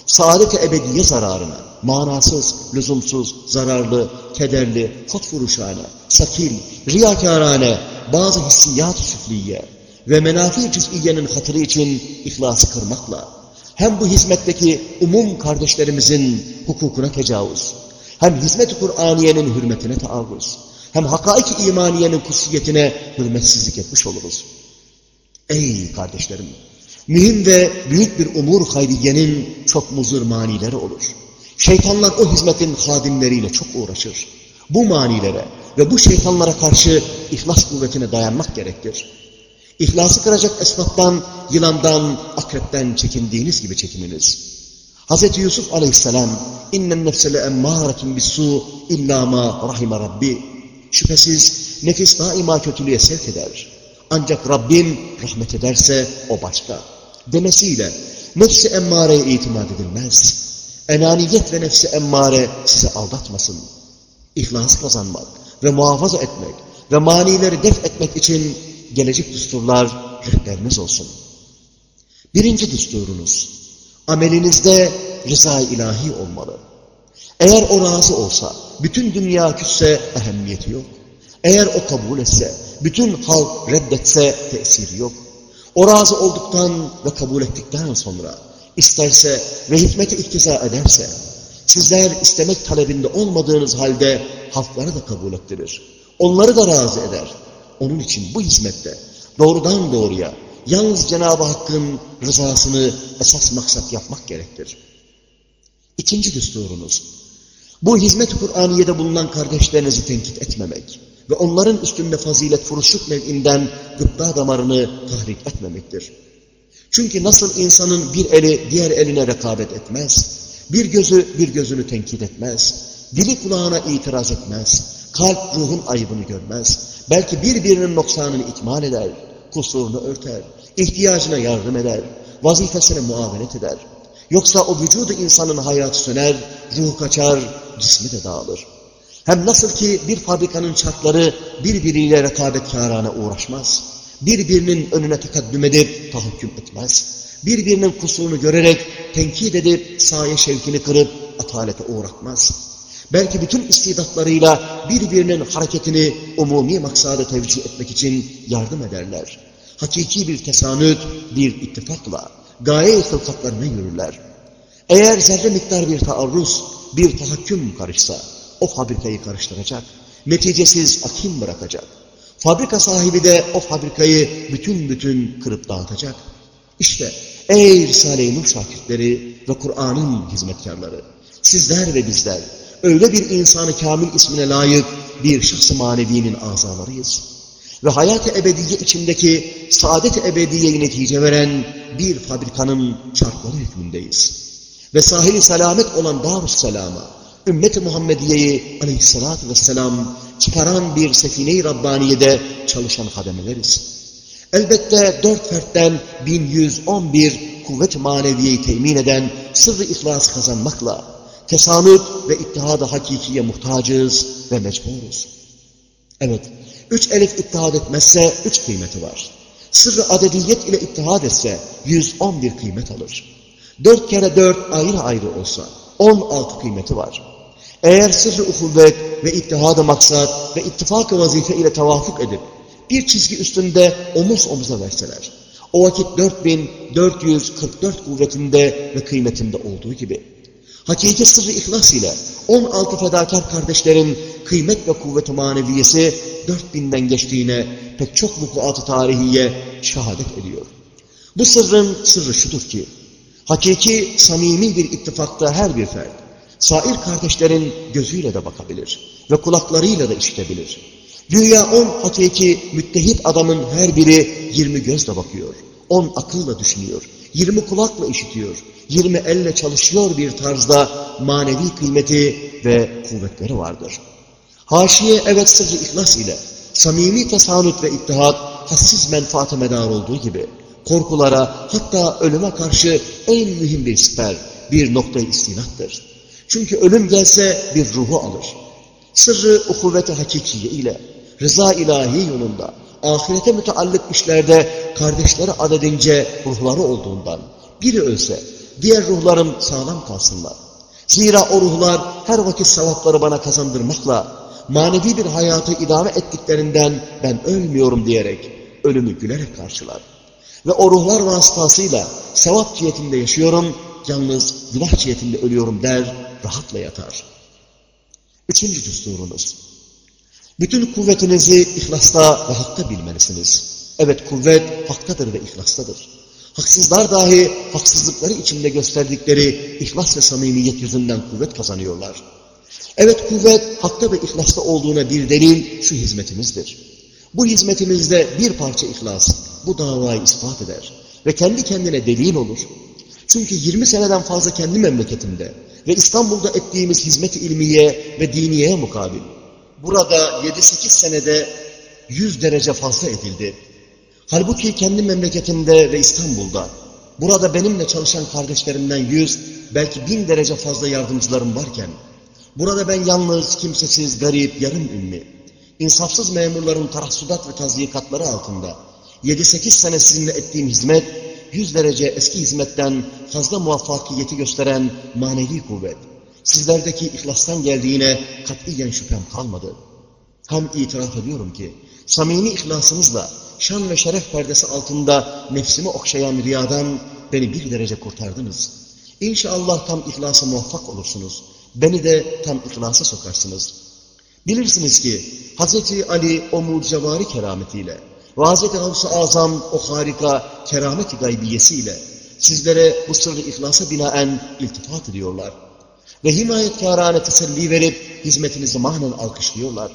saadet-i ebediye zararına, manasız, lüzumsuz, zararlı, kederli, hotfuruşane, sakil, riyakârane, bazı hissiyat-ı süfliye ve menafi cüz'iyenin hatırı için ihlası kırmakla, hem bu hizmetteki umum kardeşlerimizin hukukuna tecavüz, hem hizmet-i Kur'aniyenin hürmetine taarruz, hem hakaik-i imaniyenin kutsiyetine hürmetsizlik etmiş oluruz. Ey kardeşlerim! Mühim ve büyük bir umur hayriyenin çok muzur manileri olur. Şeytanlar o hizmetin hadimleriyle çok uğraşır. Bu manilere ve bu şeytanlara karşı ihlas kuvvetine dayanmak gerektir. İhlası kıracak esnaftan, yılandan, akrepten çekindiğiniz gibi çekininiz. Hz. Yusuf aleyhisselam innen nefsele emmâretin bissu illâ mâ rahime rabbi. Şüphesiz nefis daima kötülüğe sevk eder. Ancak Rabbim rahmet ederse o başka. Demesiyle nefsi emmareye itimat edilmez. Enaniyet ve nefsi emmare sizi aldatmasın. İhlas kazanmak ve muhafaza etmek ve manileri def etmek için gelecek düsturlar rehberiniz olsun. Birinci düsturunuz, amelinizde rıza ilahi olmalı. Eğer o razı olsa, bütün dünya küsse ehemmiyeti yok. Eğer o kabul etse, bütün halk reddetse tesiri yok. O razı olduktan ve kabul ettikten sonra isterse ve hikmeti iktiza ederse, sizler istemek talebinde olmadığınız halde halkları da kabul ettirir. Onları da razı eder. Onun için bu hizmette doğrudan doğruya yalnız Cenab-ı Hakk'ın rızasını esas maksat yapmak gerektir. İkinci düsturunuz, bu hizmet-i Kur'aniye'de bulunan kardeşlerinizi tenkit etmemek ve onların üstünde fazilet furuşluk nev'inden gıpta damarını tahrik etmemektir. Çünkü nasıl insanın bir eli diğer eline rekabet etmez, bir gözü bir gözünü tenkit etmez, dili kulağına itiraz etmez, kalp ruhun ayıbını görmez, belki birbirinin noksanını ikmal eder, kusurunu örter, ihtiyacına yardım eder, vazifesine muavenet eder. Yoksa o vücudu insanın hayatı söner, ruh kaçar, cismi de dağılır. Hem nasıl ki bir fabrikanın çarkları birbiriyle rekabetkârane uğraşmaz, birbirinin önüne tekaddüm edip tahakküm etmez, birbirinin kusurunu görerek tenkit edip saye şevkini kırıp atalete uğratmaz. Belki bütün istidatlarıyla birbirinin hareketini umumi maksada tevcih etmek için yardım ederler. Hakiki bir tesanüt, bir ittifakla gaye-i hılkatlarına yürürler. Eğer zerre miktar bir taarruz, bir tahakküm karışsa, o fabrikayı karıştıracak, neticesiz akim bırakacak. Fabrika sahibi de o fabrikayı bütün bütün kırıp dağıtacak. İşte ey Risale-i Nur şakirtleri ve Kur'an'ın hizmetkarları, sizler ve bizler öyle bir insanı kamil ismine layık bir şahs-ı manevinin azalarıyız. Ve hayat-ı ebediye içindeki saadet-i ebediyeyi netice veren bir fabrikanın çarkları hükmündeyiz. Ve sahili selamet olan Darussalam'a, ümmet-i Muhammediye'yi aleyhissalatü vesselam çıkaran bir sefine-i Rabbaniye'de çalışan kademeleriz. Elbette dört fertten 1111 kuvvet-i maneviyeyi temin eden sırrı ihlas kazanmakla tesanüt ve ittihad-ı hakikiye muhtacız ve mecburuz. Evet, üç elif ittihad etmezse üç kıymeti var. Sırrı adediyet ile ittihad etse 111 kıymet alır. Dört kere dört ayrı ayrı olsa 16 kıymeti var. Eğer sırrı uhuvvet ve ittihad-ı maksat ve ittifak-ı vazife ile tevafuk edip bir çizgi üstünde omuz omuza verseler, o vakit 4444 kuvvetinde ve kıymetinde olduğu gibi, Hakiki sırrı ihlas ile 16 fedakar kardeşlerin kıymet ve kuvvet-i maneviyesi 4000'den geçtiğine pek çok vukuat-ı tarihiye şehadet ediyor. Bu sırrın sırrı şudur ki, hakiki, samimi bir ittifakta her bir fert, sair kardeşlerin gözüyle de bakabilir ve kulaklarıyla da işitebilir. Dünya on hakiki müttehit adamın her biri yirmi gözle bakıyor, on akılla düşünüyor, yirmi kulakla işitiyor, yirmi elle çalışıyor bir tarzda manevi kıymeti ve kuvvetleri vardır. Haşiye evet sırrı ihlas ile, samimi tesanüt ve ittihat, hassiz menfaate medar olduğu gibi, korkulara hatta ölüme karşı en mühim bir siper, bir noktayı istinattır. Çünkü ölüm gelse bir ruhu alır. Sırrı uhuvveti hakikiye ile, rıza ilahi yolunda, ahirete müteallık işlerde kardeşleri adedince ruhları olduğundan, biri ölse, diğer ruhlarım sağlam kalsınlar. Zira o ruhlar her vakit sevapları bana kazandırmakla, manevi bir hayatı idame ettiklerinden ben ölmüyorum diyerek ölümü gülerek karşılar. Ve o ruhlar vasıtasıyla sevap cihetinde yaşıyorum, yalnız günah cihetinde ölüyorum der, rahatla yatar. Üçüncü düsturunuz. Bütün kuvvetinizi ihlasta ve hakta bilmelisiniz. Evet kuvvet haktadır ve ihlastadır. Haksızlar dahi haksızlıkları içinde gösterdikleri ihlas ve samimiyet yüzünden kuvvet kazanıyorlar. Evet kuvvet hakta ve ihlasta olduğuna bir delil şu hizmetimizdir. Bu hizmetimizde bir parça ihlas bu davayı ispat eder ve kendi kendine delil olur. Çünkü 20 seneden fazla kendi memleketimde ve İstanbul'da ettiğimiz hizmet ilmiye ve diniyeye mukabil burada 7-8 senede 100 derece fazla edildi. Halbuki kendi memleketimde ve İstanbul'da burada benimle çalışan kardeşlerimden 100 belki 1000 derece fazla yardımcılarım varken burada ben yalnız, kimsesiz, garip, yarım ünlü, insafsız memurların tarassudat ve tazyikatları altında 7-8 sene sizinle ettiğim hizmet 100 derece eski hizmetten fazla muvaffakiyeti gösteren manevi kuvvet. Sizlerdeki ihlastan geldiğine katiyen şüphem kalmadı. Hem itiraf ediyorum ki, samimi ihlasınızla şan ve şeref perdesi altında nefsimi okşayan riyadan beni bir derece kurtardınız. İnşallah tam ihlasa muvaffak olursunuz. Beni de tam ihlasa sokarsınız. Bilirsiniz ki Hz. Ali o mucizevari kerametiyle ve Hz. Havs-ı Azam o harika keramet-i gaybiyesiyle sizlere bu sırrı ihlasa binaen iltifat ediyorlar. Ve himayetkârâne teselli verip hizmetinizi manen alkışlıyorlar.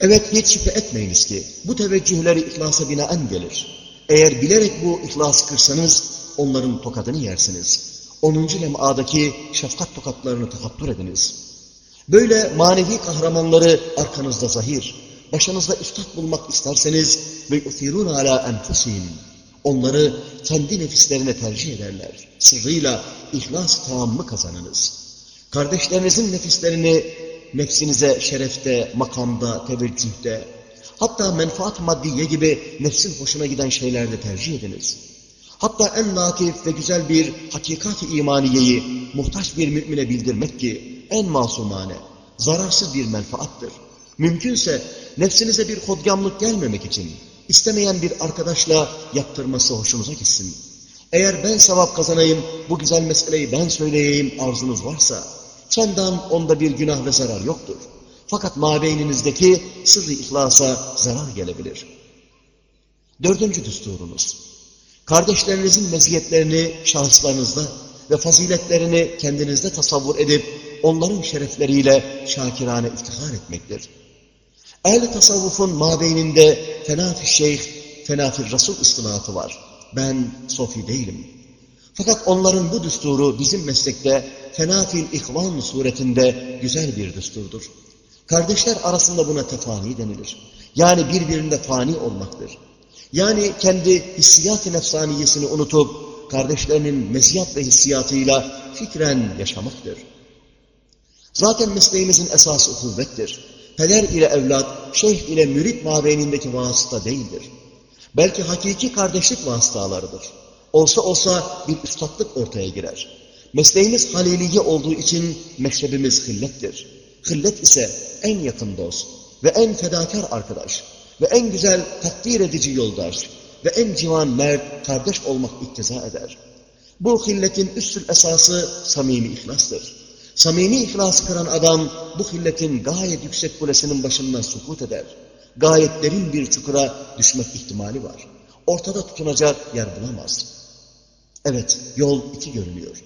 Evet hiç şüphe etmeyiniz ki bu teveccühleri ihlasa binaen gelir. Eğer bilerek bu ihlası kırsanız onların tokadını yersiniz. 10. lem'adaki şefkat tokatlarını takattür ediniz. Böyle manevi kahramanları arkanızda zahir, başınızda üstad bulmak isterseniz ve yu'thirûn alâ enfusihim. Onları kendi nefislerine tercih ederler. Sırrıyla ihlas tamamı kazanınız. Kardeşlerinizin nefislerini nefsinize şerefte, makamda, teveccühte, hatta menfaat maddiye gibi nefsin hoşuna giden şeylerde tercih ediniz. Hatta en natif ve güzel bir hakikat-i imaniyeyi muhtaç bir mümine bildirmek ki en masumane, zararsız bir menfaattır. Mümkünse nefsinize bir hodgamlık gelmemek için istemeyen bir arkadaşla yaptırması hoşunuza gitsin. Eğer ben sevap kazanayım, bu güzel meseleyi ben söyleyeyim arzunuz varsa, çendan onda bir günah ve zarar yoktur. Fakat mabeyninizdeki sırrı ihlasa zarar gelebilir. Dördüncü düsturunuz. Kardeşlerinizin meziyetlerini şahıslarınızda ve faziletlerini kendinizde tasavvur edip onların şerefleriyle şakirane iftihar etmektir. Ehl-i tasavvufun mabeyninde fenafir şeyh, fenafir Resul ıstılatı var. Ben sofi değilim. Fakat onların bu düsturu bizim meslekte fenafil ihvan suretinde güzel bir düsturdur. Kardeşler arasında buna tefani denilir. Yani birbirinde fani olmaktır. Yani kendi hissiyat-ı nefsaniyesini unutup kardeşlerinin meziyat ve hissiyatıyla fikren yaşamaktır. Zaten mesleğimizin esası kuvvettir. Peder ile evlat, şeyh ile mürit mabeynindeki vasıta değildir. Belki hakiki kardeşlik vasıtalarıdır. Olsa olsa bir üstadlık ortaya girer. Mesleğimiz haliliye olduğu için meşrebimiz hillettir. Hillet ise en yakın dost ve en fedakar arkadaş ve en güzel takdir edici yoldaş ve en civan mert kardeş olmak iktiza eder. Bu hilletin üstül esası samimi ihlastır. Samimi ihlası kıran adam bu hilletin gayet yüksek kulesinin başından sukut eder. Gayet derin bir çukura düşmek ihtimali var. Ortada tutunacak yer bulamaz. Evet, yol iki görünüyor.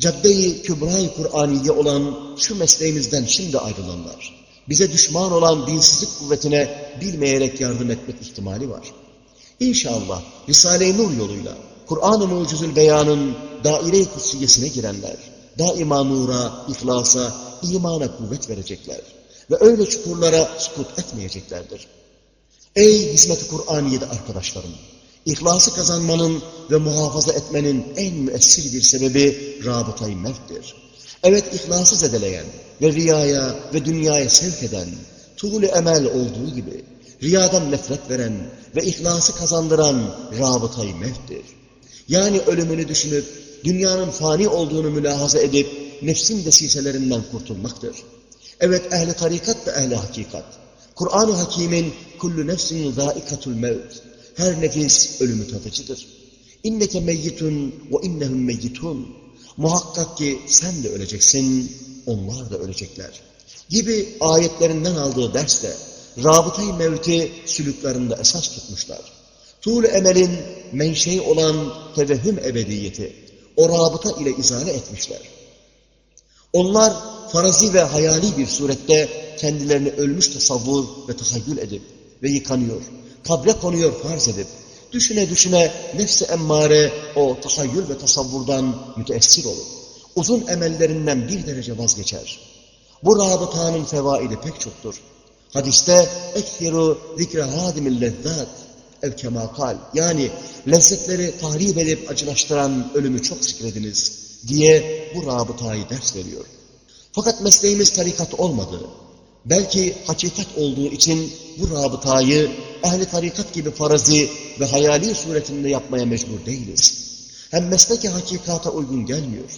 Cadde-i Kübra-i Kur'aniye olan şu mesleğimizden şimdi ayrılanlar, bize düşman olan dinsizlik kuvvetine bilmeyerek yardım etmek ihtimali var. İnşallah Risale-i Nur yoluyla Kur'an-ı Mucizül Beyan'ın daire-i kutsiyesine girenler, daima nura, ihlasa, imana kuvvet verecekler ve öyle çukurlara sukut etmeyeceklerdir. Ey hizmet-i Kur'aniye'de arkadaşlarım! İhlası kazanmanın ve muhafaza etmenin en müessir bir sebebi rabıtayı mevttir. Evet ihlası zedeleyen ve riyaya ve dünyaya sevk eden, tuğlu emel olduğu gibi riyadan nefret veren ve ihlası kazandıran rabıtayı mevttir. Yani ölümünü düşünüp dünyanın fani olduğunu mülahaza edip nefsin desiselerinden kurtulmaktır. Evet ehli tarikat ve ehli hakikat. Kur'an-ı Hakim'in kullu nefsin zâikatul mevt. Her nefis ölümü tadıcıdır. İnneke meyyitun ve innehum meyyitun. Muhakkak ki sen de öleceksin, onlar da ölecekler. Gibi ayetlerinden aldığı dersle rabıtayı mevti sülüklerinde esas tutmuşlar. Tuğlu emelin menşei olan tevehhüm ebediyeti o rabıta ile izale etmişler. Onlar farazi ve hayali bir surette kendilerini ölmüş tasavvur ve tahayyül edip ve yıkanıyor, kabre konuyor farz edip, düşüne düşüne nefsi emmare o tahayyül ve tasavvurdan müteessir olur. Uzun emellerinden bir derece vazgeçer. Bu rabıtanın fevaidi pek çoktur. Hadiste ekhiru zikre hadimil ev kemakal yani lezzetleri tahrip edip acılaştıran ölümü çok zikrediniz diye bu rabıtayı ders veriyor. Fakat mesleğimiz tarikat olmadı. Belki hakikat olduğu için bu rabıtayı ehli tarikat gibi farazi ve hayali suretinde yapmaya mecbur değiliz. Hem mesleki hakikata uygun gelmiyor.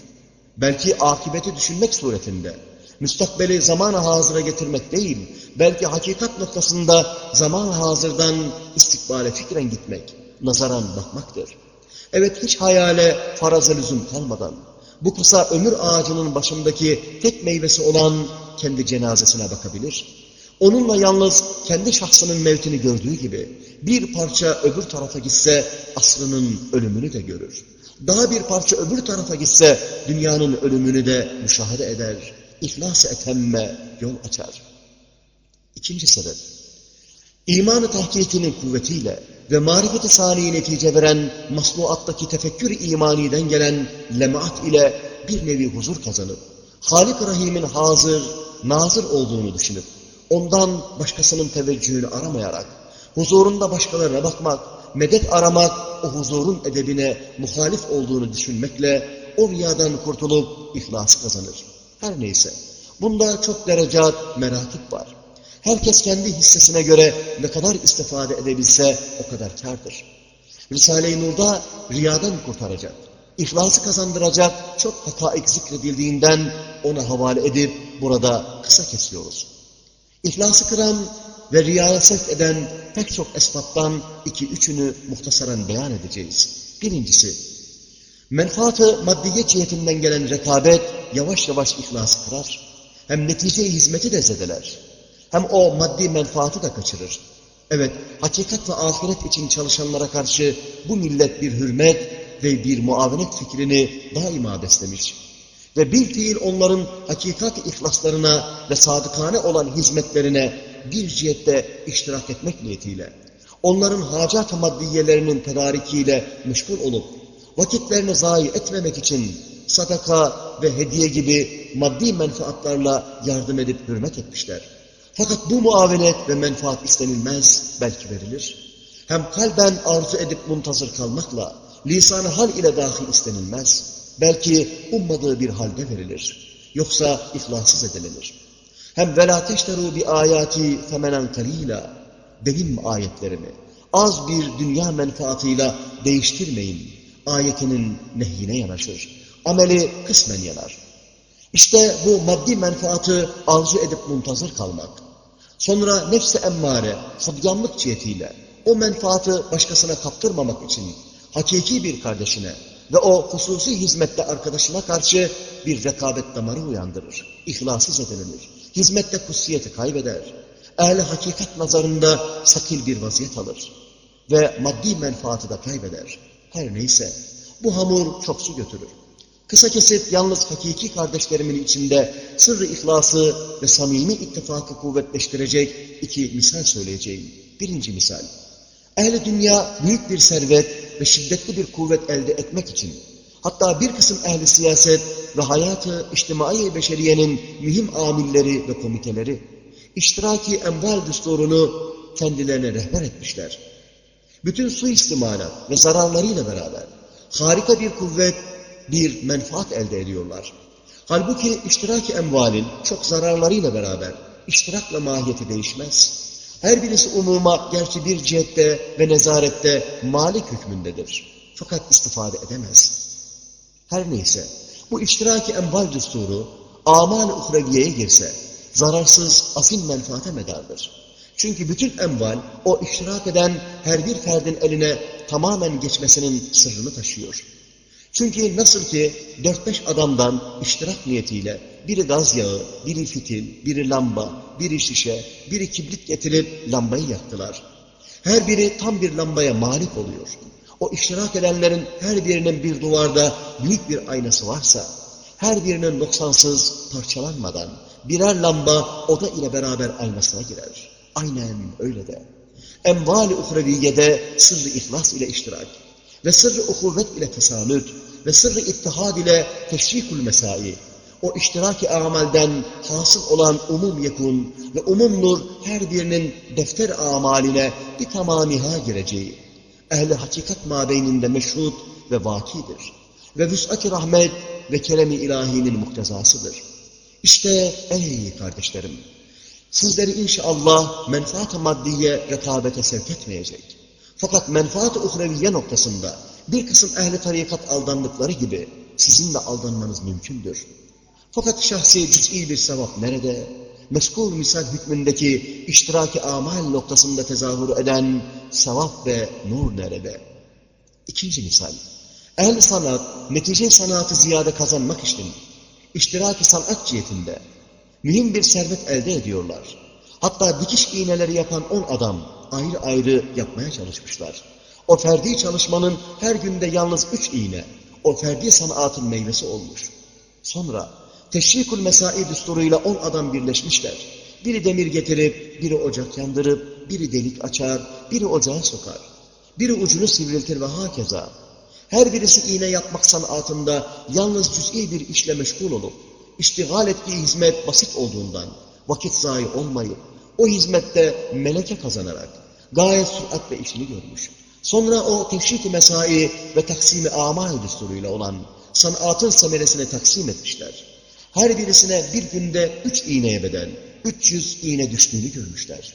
Belki akibeti düşünmek suretinde, müstakbeli zaman hazıra getirmek değil, belki hakikat noktasında zaman hazırdan istikbale fikren gitmek, nazaran bakmaktır. Evet hiç hayale faraza lüzum kalmadan, bu kısa ömür ağacının başındaki tek meyvesi olan kendi cenazesine bakabilir. Onunla yalnız kendi şahsının mevtini gördüğü gibi bir parça öbür tarafa gitse asrının ölümünü de görür. Daha bir parça öbür tarafa gitse dünyanın ölümünü de müşahede eder. İhlas-ı etemme yol açar. İkinci sebep. İmanı tahkikinin kuvvetiyle ve marifeti saniye netice veren masnuattaki tefekkür imaniden gelen lemaat ile bir nevi huzur kazanıp, Halik Rahim'in hazır, nazır olduğunu düşünüp, ondan başkasının teveccühünü aramayarak, huzurunda başkalarına bakmak, medet aramak, o huzurun edebine muhalif olduğunu düşünmekle o riyadan kurtulup ihlas kazanır. Her neyse, bunda çok derecat, merakip var. Herkes kendi hissesine göre ne kadar istifade edebilse o kadar kârdır. Risale-i Nur'da riyadan kurtaracak, ihlası kazandıracak çok hakaik zikredildiğinden ona havale edip burada kısa kesiyoruz. İhlası kıran ve riyaya eden pek çok esbaptan iki üçünü muhtasaren beyan edeceğiz. Birincisi, menfaatı maddiye cihetinden gelen rekabet yavaş yavaş ihlası kırar. Hem netice hizmeti de zedeler. Hem o maddi menfaati de kaçırır. Evet, hakikat ve ahiret için çalışanlara karşı bu millet bir hürmet ve bir muavenet fikrini daima beslemiş. Ve bir fiil onların hakikat ihlaslarına ve sadıkane olan hizmetlerine bir cihette iştirak etmek niyetiyle, onların hacat-ı maddiyelerinin tedarikiyle meşgul olup, vakitlerini zayi etmemek için sadaka ve hediye gibi maddi menfaatlarla yardım edip hürmet etmişler. Fakat bu muavenet ve menfaat istenilmez, belki verilir. Hem kalben arzu edip muntazır kalmakla, lisan hal ile dahi istenilmez. Belki ummadığı bir halde verilir. Yoksa ihlassız edilir. Hem teşterû bi âyâti femenen kalîlâ. Benim ayetlerimi az bir dünya menfaatıyla değiştirmeyin. Ayetinin nehyine yanaşır. Ameli kısmen yanar. İşte bu maddi menfaatı arzu edip muntazır kalmak. Sonra nefse emmare, sadyanlık cihetiyle o menfaatı başkasına kaptırmamak için hakiki bir kardeşine ve o hususi hizmette arkadaşına karşı bir rekabet damarı uyandırır. İhlası zedenilir. Hizmette kutsiyeti kaybeder. Ehli hakikat nazarında sakil bir vaziyet alır. Ve maddi menfaati da kaybeder. Her neyse bu hamur çok su götürür. Kısa kesip yalnız hakiki kardeşlerimin içinde sırrı ihlası ve samimi ittifakı kuvvetleştirecek iki misal söyleyeceğim. Birinci misal. Ehli dünya büyük bir servet ve şiddetli bir kuvvet elde etmek için hatta bir kısım ehli siyaset ve hayatı içtimai beşeriyenin mühim amilleri ve komiteleri iştiraki enval düsturunu kendilerine rehber etmişler. Bütün suistimalat ve zararlarıyla beraber harika bir kuvvet, bir menfaat elde ediyorlar. Halbuki iştiraki emvalin çok zararlarıyla beraber iştirakla mahiyeti değişmez. Her birisi umuma gerçi bir cihette ve nezarette malik hükmündedir. Fakat istifade edemez. Her neyse bu iştiraki enval düsturu amal-i uhreviyeye girse zararsız asil menfaate medardır. Çünkü bütün enval o iştirak eden her bir ferdin eline tamamen geçmesinin sırrını taşıyor. Çünkü nasıl ki dört beş adamdan iştirak niyetiyle biri gaz yağı, biri fitil, biri lamba, biri şişe, biri kibrit getirip lambayı yaktılar. Her biri tam bir lambaya malik oluyor. O iştirak edenlerin her birinin bir duvarda büyük bir aynası varsa, her birinin noksansız, parçalanmadan birer lamba oda ile beraber aynasına girer. Aynen öyle de. Enval-i uhreviyede sırrı ihlas ile iştirak ve sırrı uhuvvet ile tesanüt ve sırrı ittihad ile teşrikul mesai, o iştiraki amelden hasıl olan umum yekun ve umum nur her birinin defter amaline bir tamamiha gireceği, ehli hakikat mabeyninde meşhut ve vakidir. Ve vüs'at-i rahmet ve kerem-i ilahinin muktezasıdır. İşte ey kardeşlerim, sizleri inşallah menfaat-ı maddiye rekabete sevk etmeyecek. Fakat menfaat-ı uhreviye noktasında bir kısım ehli tarikat aldandıkları gibi sizin de aldanmanız mümkündür. Fakat şahsi cüz'i bir sevap nerede? Meskul misal hükmündeki iştiraki amal noktasında tezahür eden sevap ve nur nerede? İkinci misal. Ehl sanat, netice sanatı ziyade kazanmak için iştiraki sanat cihetinde mühim bir servet elde ediyorlar. Hatta dikiş iğneleri yapan on adam ayrı ayrı yapmaya çalışmışlar. O ferdi çalışmanın her günde yalnız üç iğne, o ferdi sanatın meyvesi olmuş. Sonra teşrikul mesai düsturuyla on adam birleşmişler. Biri demir getirip, biri ocak yandırıp, biri delik açar, biri ocağa sokar. Biri ucunu sivriltir ve hakeza. Her birisi iğne yapmak sanatında yalnız cüz'i bir işle meşgul olup, iştigal ettiği hizmet basit olduğundan, vakit zayi olmayıp, o hizmette meleke kazanarak, gayet süratle işini görmüş. Sonra o teşrik-i mesai ve taksimi amal düsturuyla olan sanatın semeresine taksim etmişler. Her birisine bir günde üç iğneye bedel, 300 iğne düştüğünü görmüşler.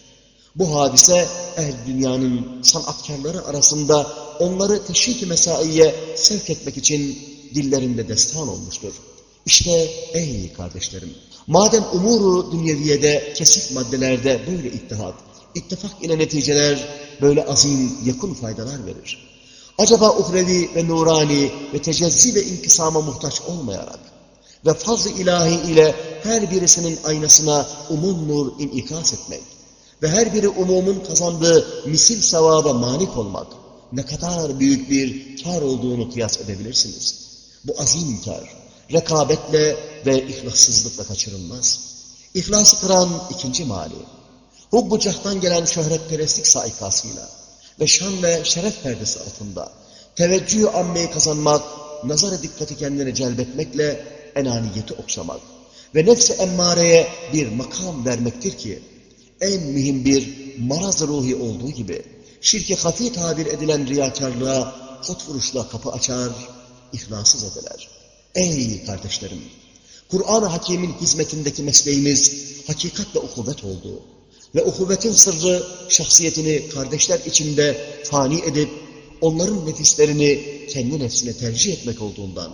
Bu hadise ehl dünyanın sanatkarları arasında onları teşrik-i mesaiye sevk etmek için dillerinde destan olmuştur. İşte ey kardeşlerim, madem umuru dünyeviyede kesik maddelerde böyle ittihat, ittifak ile neticeler böyle azim, yakın faydalar verir. Acaba uhrevi ve nurani ve tecezzi ve inkisama muhtaç olmayarak ve fazl-ı ilahi ile her birisinin aynasına umum nur inikas etmek ve her biri umumun kazandığı misil sevaba manik olmak ne kadar büyük bir kar olduğunu kıyas edebilirsiniz. Bu azim kar, rekabetle ve ihlassızlıkla kaçırılmaz. İhlası kıran ikinci mali. Hubbu gelen şöhretperestlik saikasıyla ve şan ve şeref perdesi altında teveccühü ammeyi kazanmak, nazar dikkati kendine celbetmekle enaniyeti okşamak ve nefsi emmareye bir makam vermektir ki en mühim bir maraz ruhi olduğu gibi şirke hafi tabir edilen riyakarlığa hot vuruşla kapı açar, ihlasız ederler. Ey kardeşlerim! Kur'an-ı Hakim'in hizmetindeki mesleğimiz hakikatle ukuvvet oldu. Ve ukuvvetin sırrı şahsiyetini kardeşler içinde fani edip onların nefislerini kendi nefsine tercih etmek olduğundan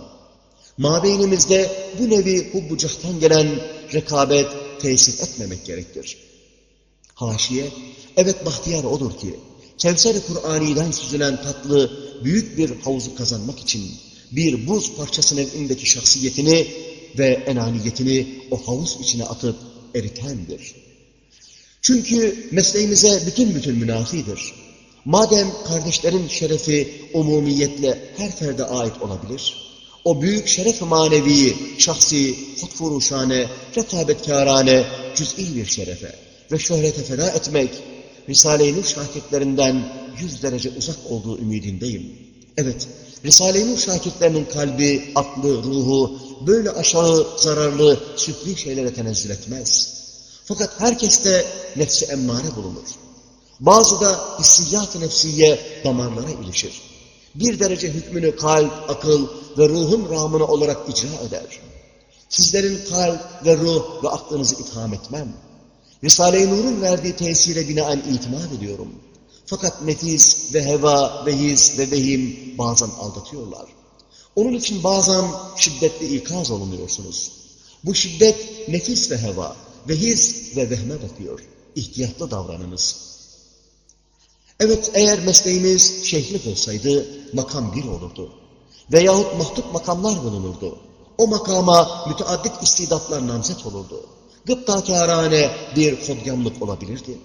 mabeynimizde bu nevi hubbu cahtan gelen rekabet tesir etmemek gerektir. Haşiye, evet bahtiyar odur ki, Kevser-i Kur'ani'den süzülen tatlı büyük bir havuzu kazanmak için bir buz parçasının evindeki şahsiyetini ve enaniyetini o havuz içine atıp eritendir. Çünkü mesleğimize bütün bütün münafidir. Madem kardeşlerin şerefi umumiyetle her ferde ait olabilir, o büyük şeref manevi, şahsi, hutfuruşane, rekabetkarane, cüz'i bir şerefe ve şöhrete feda etmek, Risale-i Nur şakitlerinden yüz derece uzak olduğu ümidindeyim. Evet, Risale-i Nur şakirtlerinin kalbi, aklı, ruhu böyle aşağı, zararlı, süfli şeylere tenezzül etmez. Fakat herkeste nefsi emmare bulunur. Bazı da hissiyat-ı nefsiye damarlara ilişir. Bir derece hükmünü kalp, akıl ve ruhun ramına olarak icra eder. Sizlerin kalp ve ruh ve aklınızı itham etmem. Risale-i Nur'un verdiği tesire binaen itimat ediyorum. Fakat nefis ve heva ve his ve vehim bazen aldatıyorlar. Onun için bazen şiddetli ikaz olunuyorsunuz. Bu şiddet nefis ve heva ve his ve vehme bakıyor. İhtiyatlı davranınız. Evet eğer mesleğimiz şeyhlik olsaydı makam bir olurdu. Veyahut mahdut makamlar bulunurdu. O makama müteaddit istidatlar namzet olurdu. Gıptakârâne bir hodgamlık olabilirdi.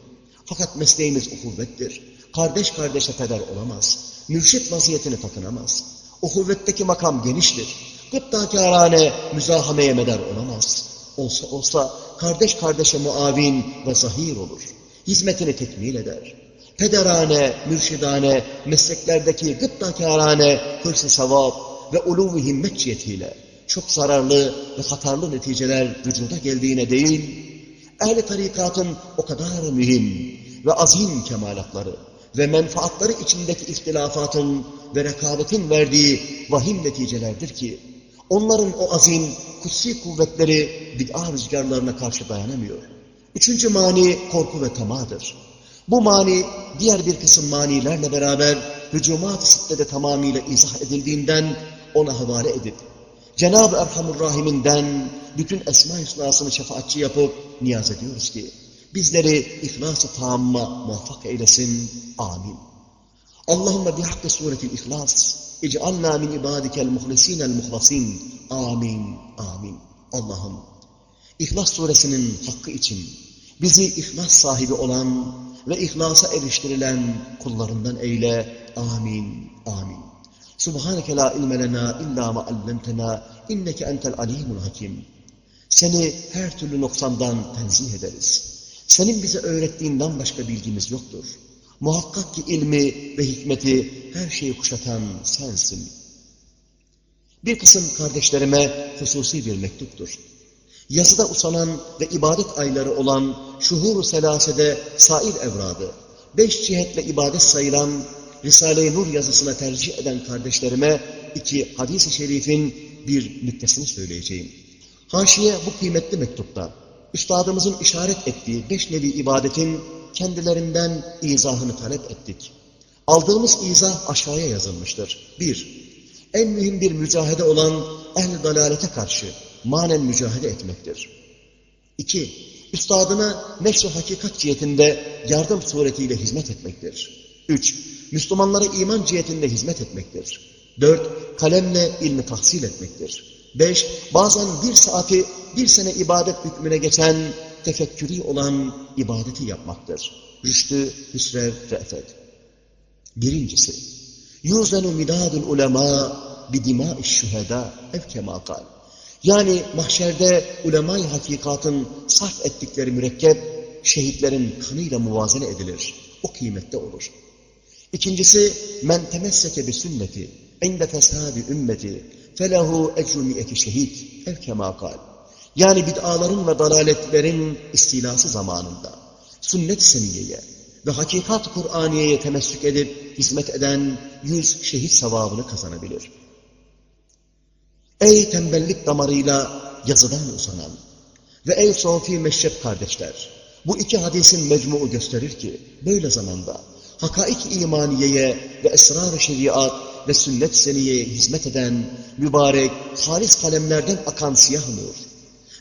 Fakat mesleğimiz uhuvvettir. Kardeş kardeşe peder olamaz. Mürşit vaziyetini takınamaz. Uhuvvetteki makam geniştir. Gıptakârâne müzahameye medar olamaz. Olsa olsa kardeş kardeşe muavin ve zahir olur. Hizmetini tekmil eder. Pederane, mürşidane, mesleklerdeki gıptakârâne hırsı sevap ve uluv-i himmet cihetiyle çok zararlı ve hatarlı neticeler vücuda geldiğine değil, ehli tarikatın o kadar mühim ve azim kemalatları ve menfaatları içindeki ihtilafatın ve rekabetin verdiği vahim neticelerdir ki, onların o azim, kutsi kuvvetleri bid'a rüzgarlarına karşı dayanamıyor. Üçüncü mani korku ve tamadır. Bu mani diğer bir kısım manilerle beraber hücumat-ı sittede tamamıyla izah edildiğinden ona havale edip Cenab-ı Erhamur Rahim'inden bütün esma hüsnasını şefaatçi yapıp niyaz ediyoruz ki bizleri ihlas-ı tamma muvaffak eylesin. Amin. Allahümme bihakkı suretil ihlas ic'alna min ibadikel muhlisinel muhlasin. Amin. Amin. Allah'ım İhlas suresinin hakkı için bizi ihlas sahibi olan ve ihlasa eriştirilen kullarından eyle. Amin. Amin. Subhaneke la ilme lena illa ma allamtena inneke entel alimul hakim. Seni her türlü noksandan tenzih ederiz. Senin bize öğrettiğinden başka bilgimiz yoktur. Muhakkak ki ilmi ve hikmeti her şeyi kuşatan sensin. Bir kısım kardeşlerime hususi bir mektuptur. Yazıda usanan ve ibadet ayları olan şuhur-u selasede sair evradı, beş cihetle ibadet sayılan Risale-i Nur yazısına tercih eden kardeşlerime iki hadis-i şerifin bir nüktesini söyleyeceğim. Haşiye bu kıymetli mektupta üstadımızın işaret ettiği beş nevi ibadetin kendilerinden izahını talep ettik. Aldığımız izah aşağıya yazılmıştır. Bir, en mühim bir mücahede olan ehl-i dalalete karşı manen mücahede etmektir. İki, üstadına neşr hakikat cihetinde yardım suretiyle hizmet etmektir. Üç, Müslümanlara iman cihetinde hizmet etmektir. Dört, kalemle ilmi tahsil etmektir. Beş, bazen bir saati bir sene ibadet hükmüne geçen tefekkürü olan ibadeti yapmaktır. Rüştü, hüsrev, re'fet. Birincisi, midadul ulema bidimâ-i şühedâ ev kemâ kal. Yani mahşerde ulema-i hakikatın sarf ettikleri mürekkep, şehitlerin kanıyla muvazene edilir. O kıymette olur. İkincisi, men temesseke bi sünneti inde fesadi ümmeti felehu ecru miyeti şehit ev kema. Yani bid'aların ve dalaletlerin istilası zamanında sünnet seniyeye ve hakikat Kur'aniye'ye temessük edip hizmet eden yüz şehit sevabını kazanabilir. Ey tembellik damarıyla yazıdan usanan ve ey sofi meşrep kardeşler! Bu iki hadisin mecmuu gösterir ki böyle zamanda hakaik imaniyeye ve esrar-ı şeriat ve sünnet seniyeye hizmet eden mübarek, halis kalemlerden akan siyah nur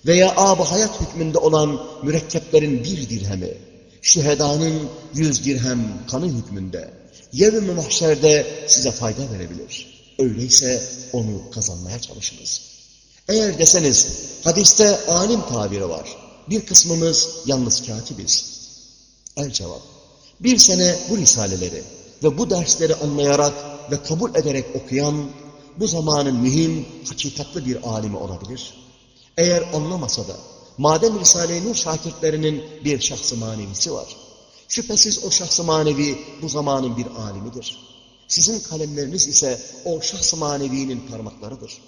veya ab hayat hükmünde olan mürekkeplerin bir dirhemi, şühedanın yüz dirhem kanı hükmünde, yevm-i mahşerde size fayda verebilir. Öyleyse onu kazanmaya çalışınız. Eğer deseniz hadiste alim tabiri var. Bir kısmımız yalnız katibiz. El cevap. Bir sene bu risaleleri ve bu dersleri anlayarak ve kabul ederek okuyan bu zamanın mühim, hakikatli bir alimi olabilir. Eğer anlamasa da madem Risale-i Nur şakirtlerinin bir şahsı manevisi var. Şüphesiz o şahsı manevi bu zamanın bir alimidir. Sizin kalemleriniz ise o şahs-ı manevinin parmaklarıdır.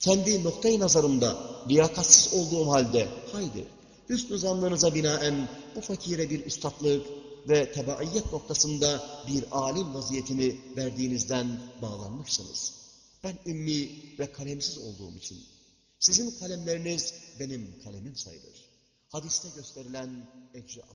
Kendi noktayı nazarımda liyakatsiz olduğum halde haydi hüsnü zannınıza binaen bu fakire bir üstadlık ve tebaiyet noktasında bir alim vaziyetini verdiğinizden bağlanmışsınız. Ben ümmi ve kalemsiz olduğum için sizin kalemleriniz benim kalemim sayılır. Hadiste gösterilen ecri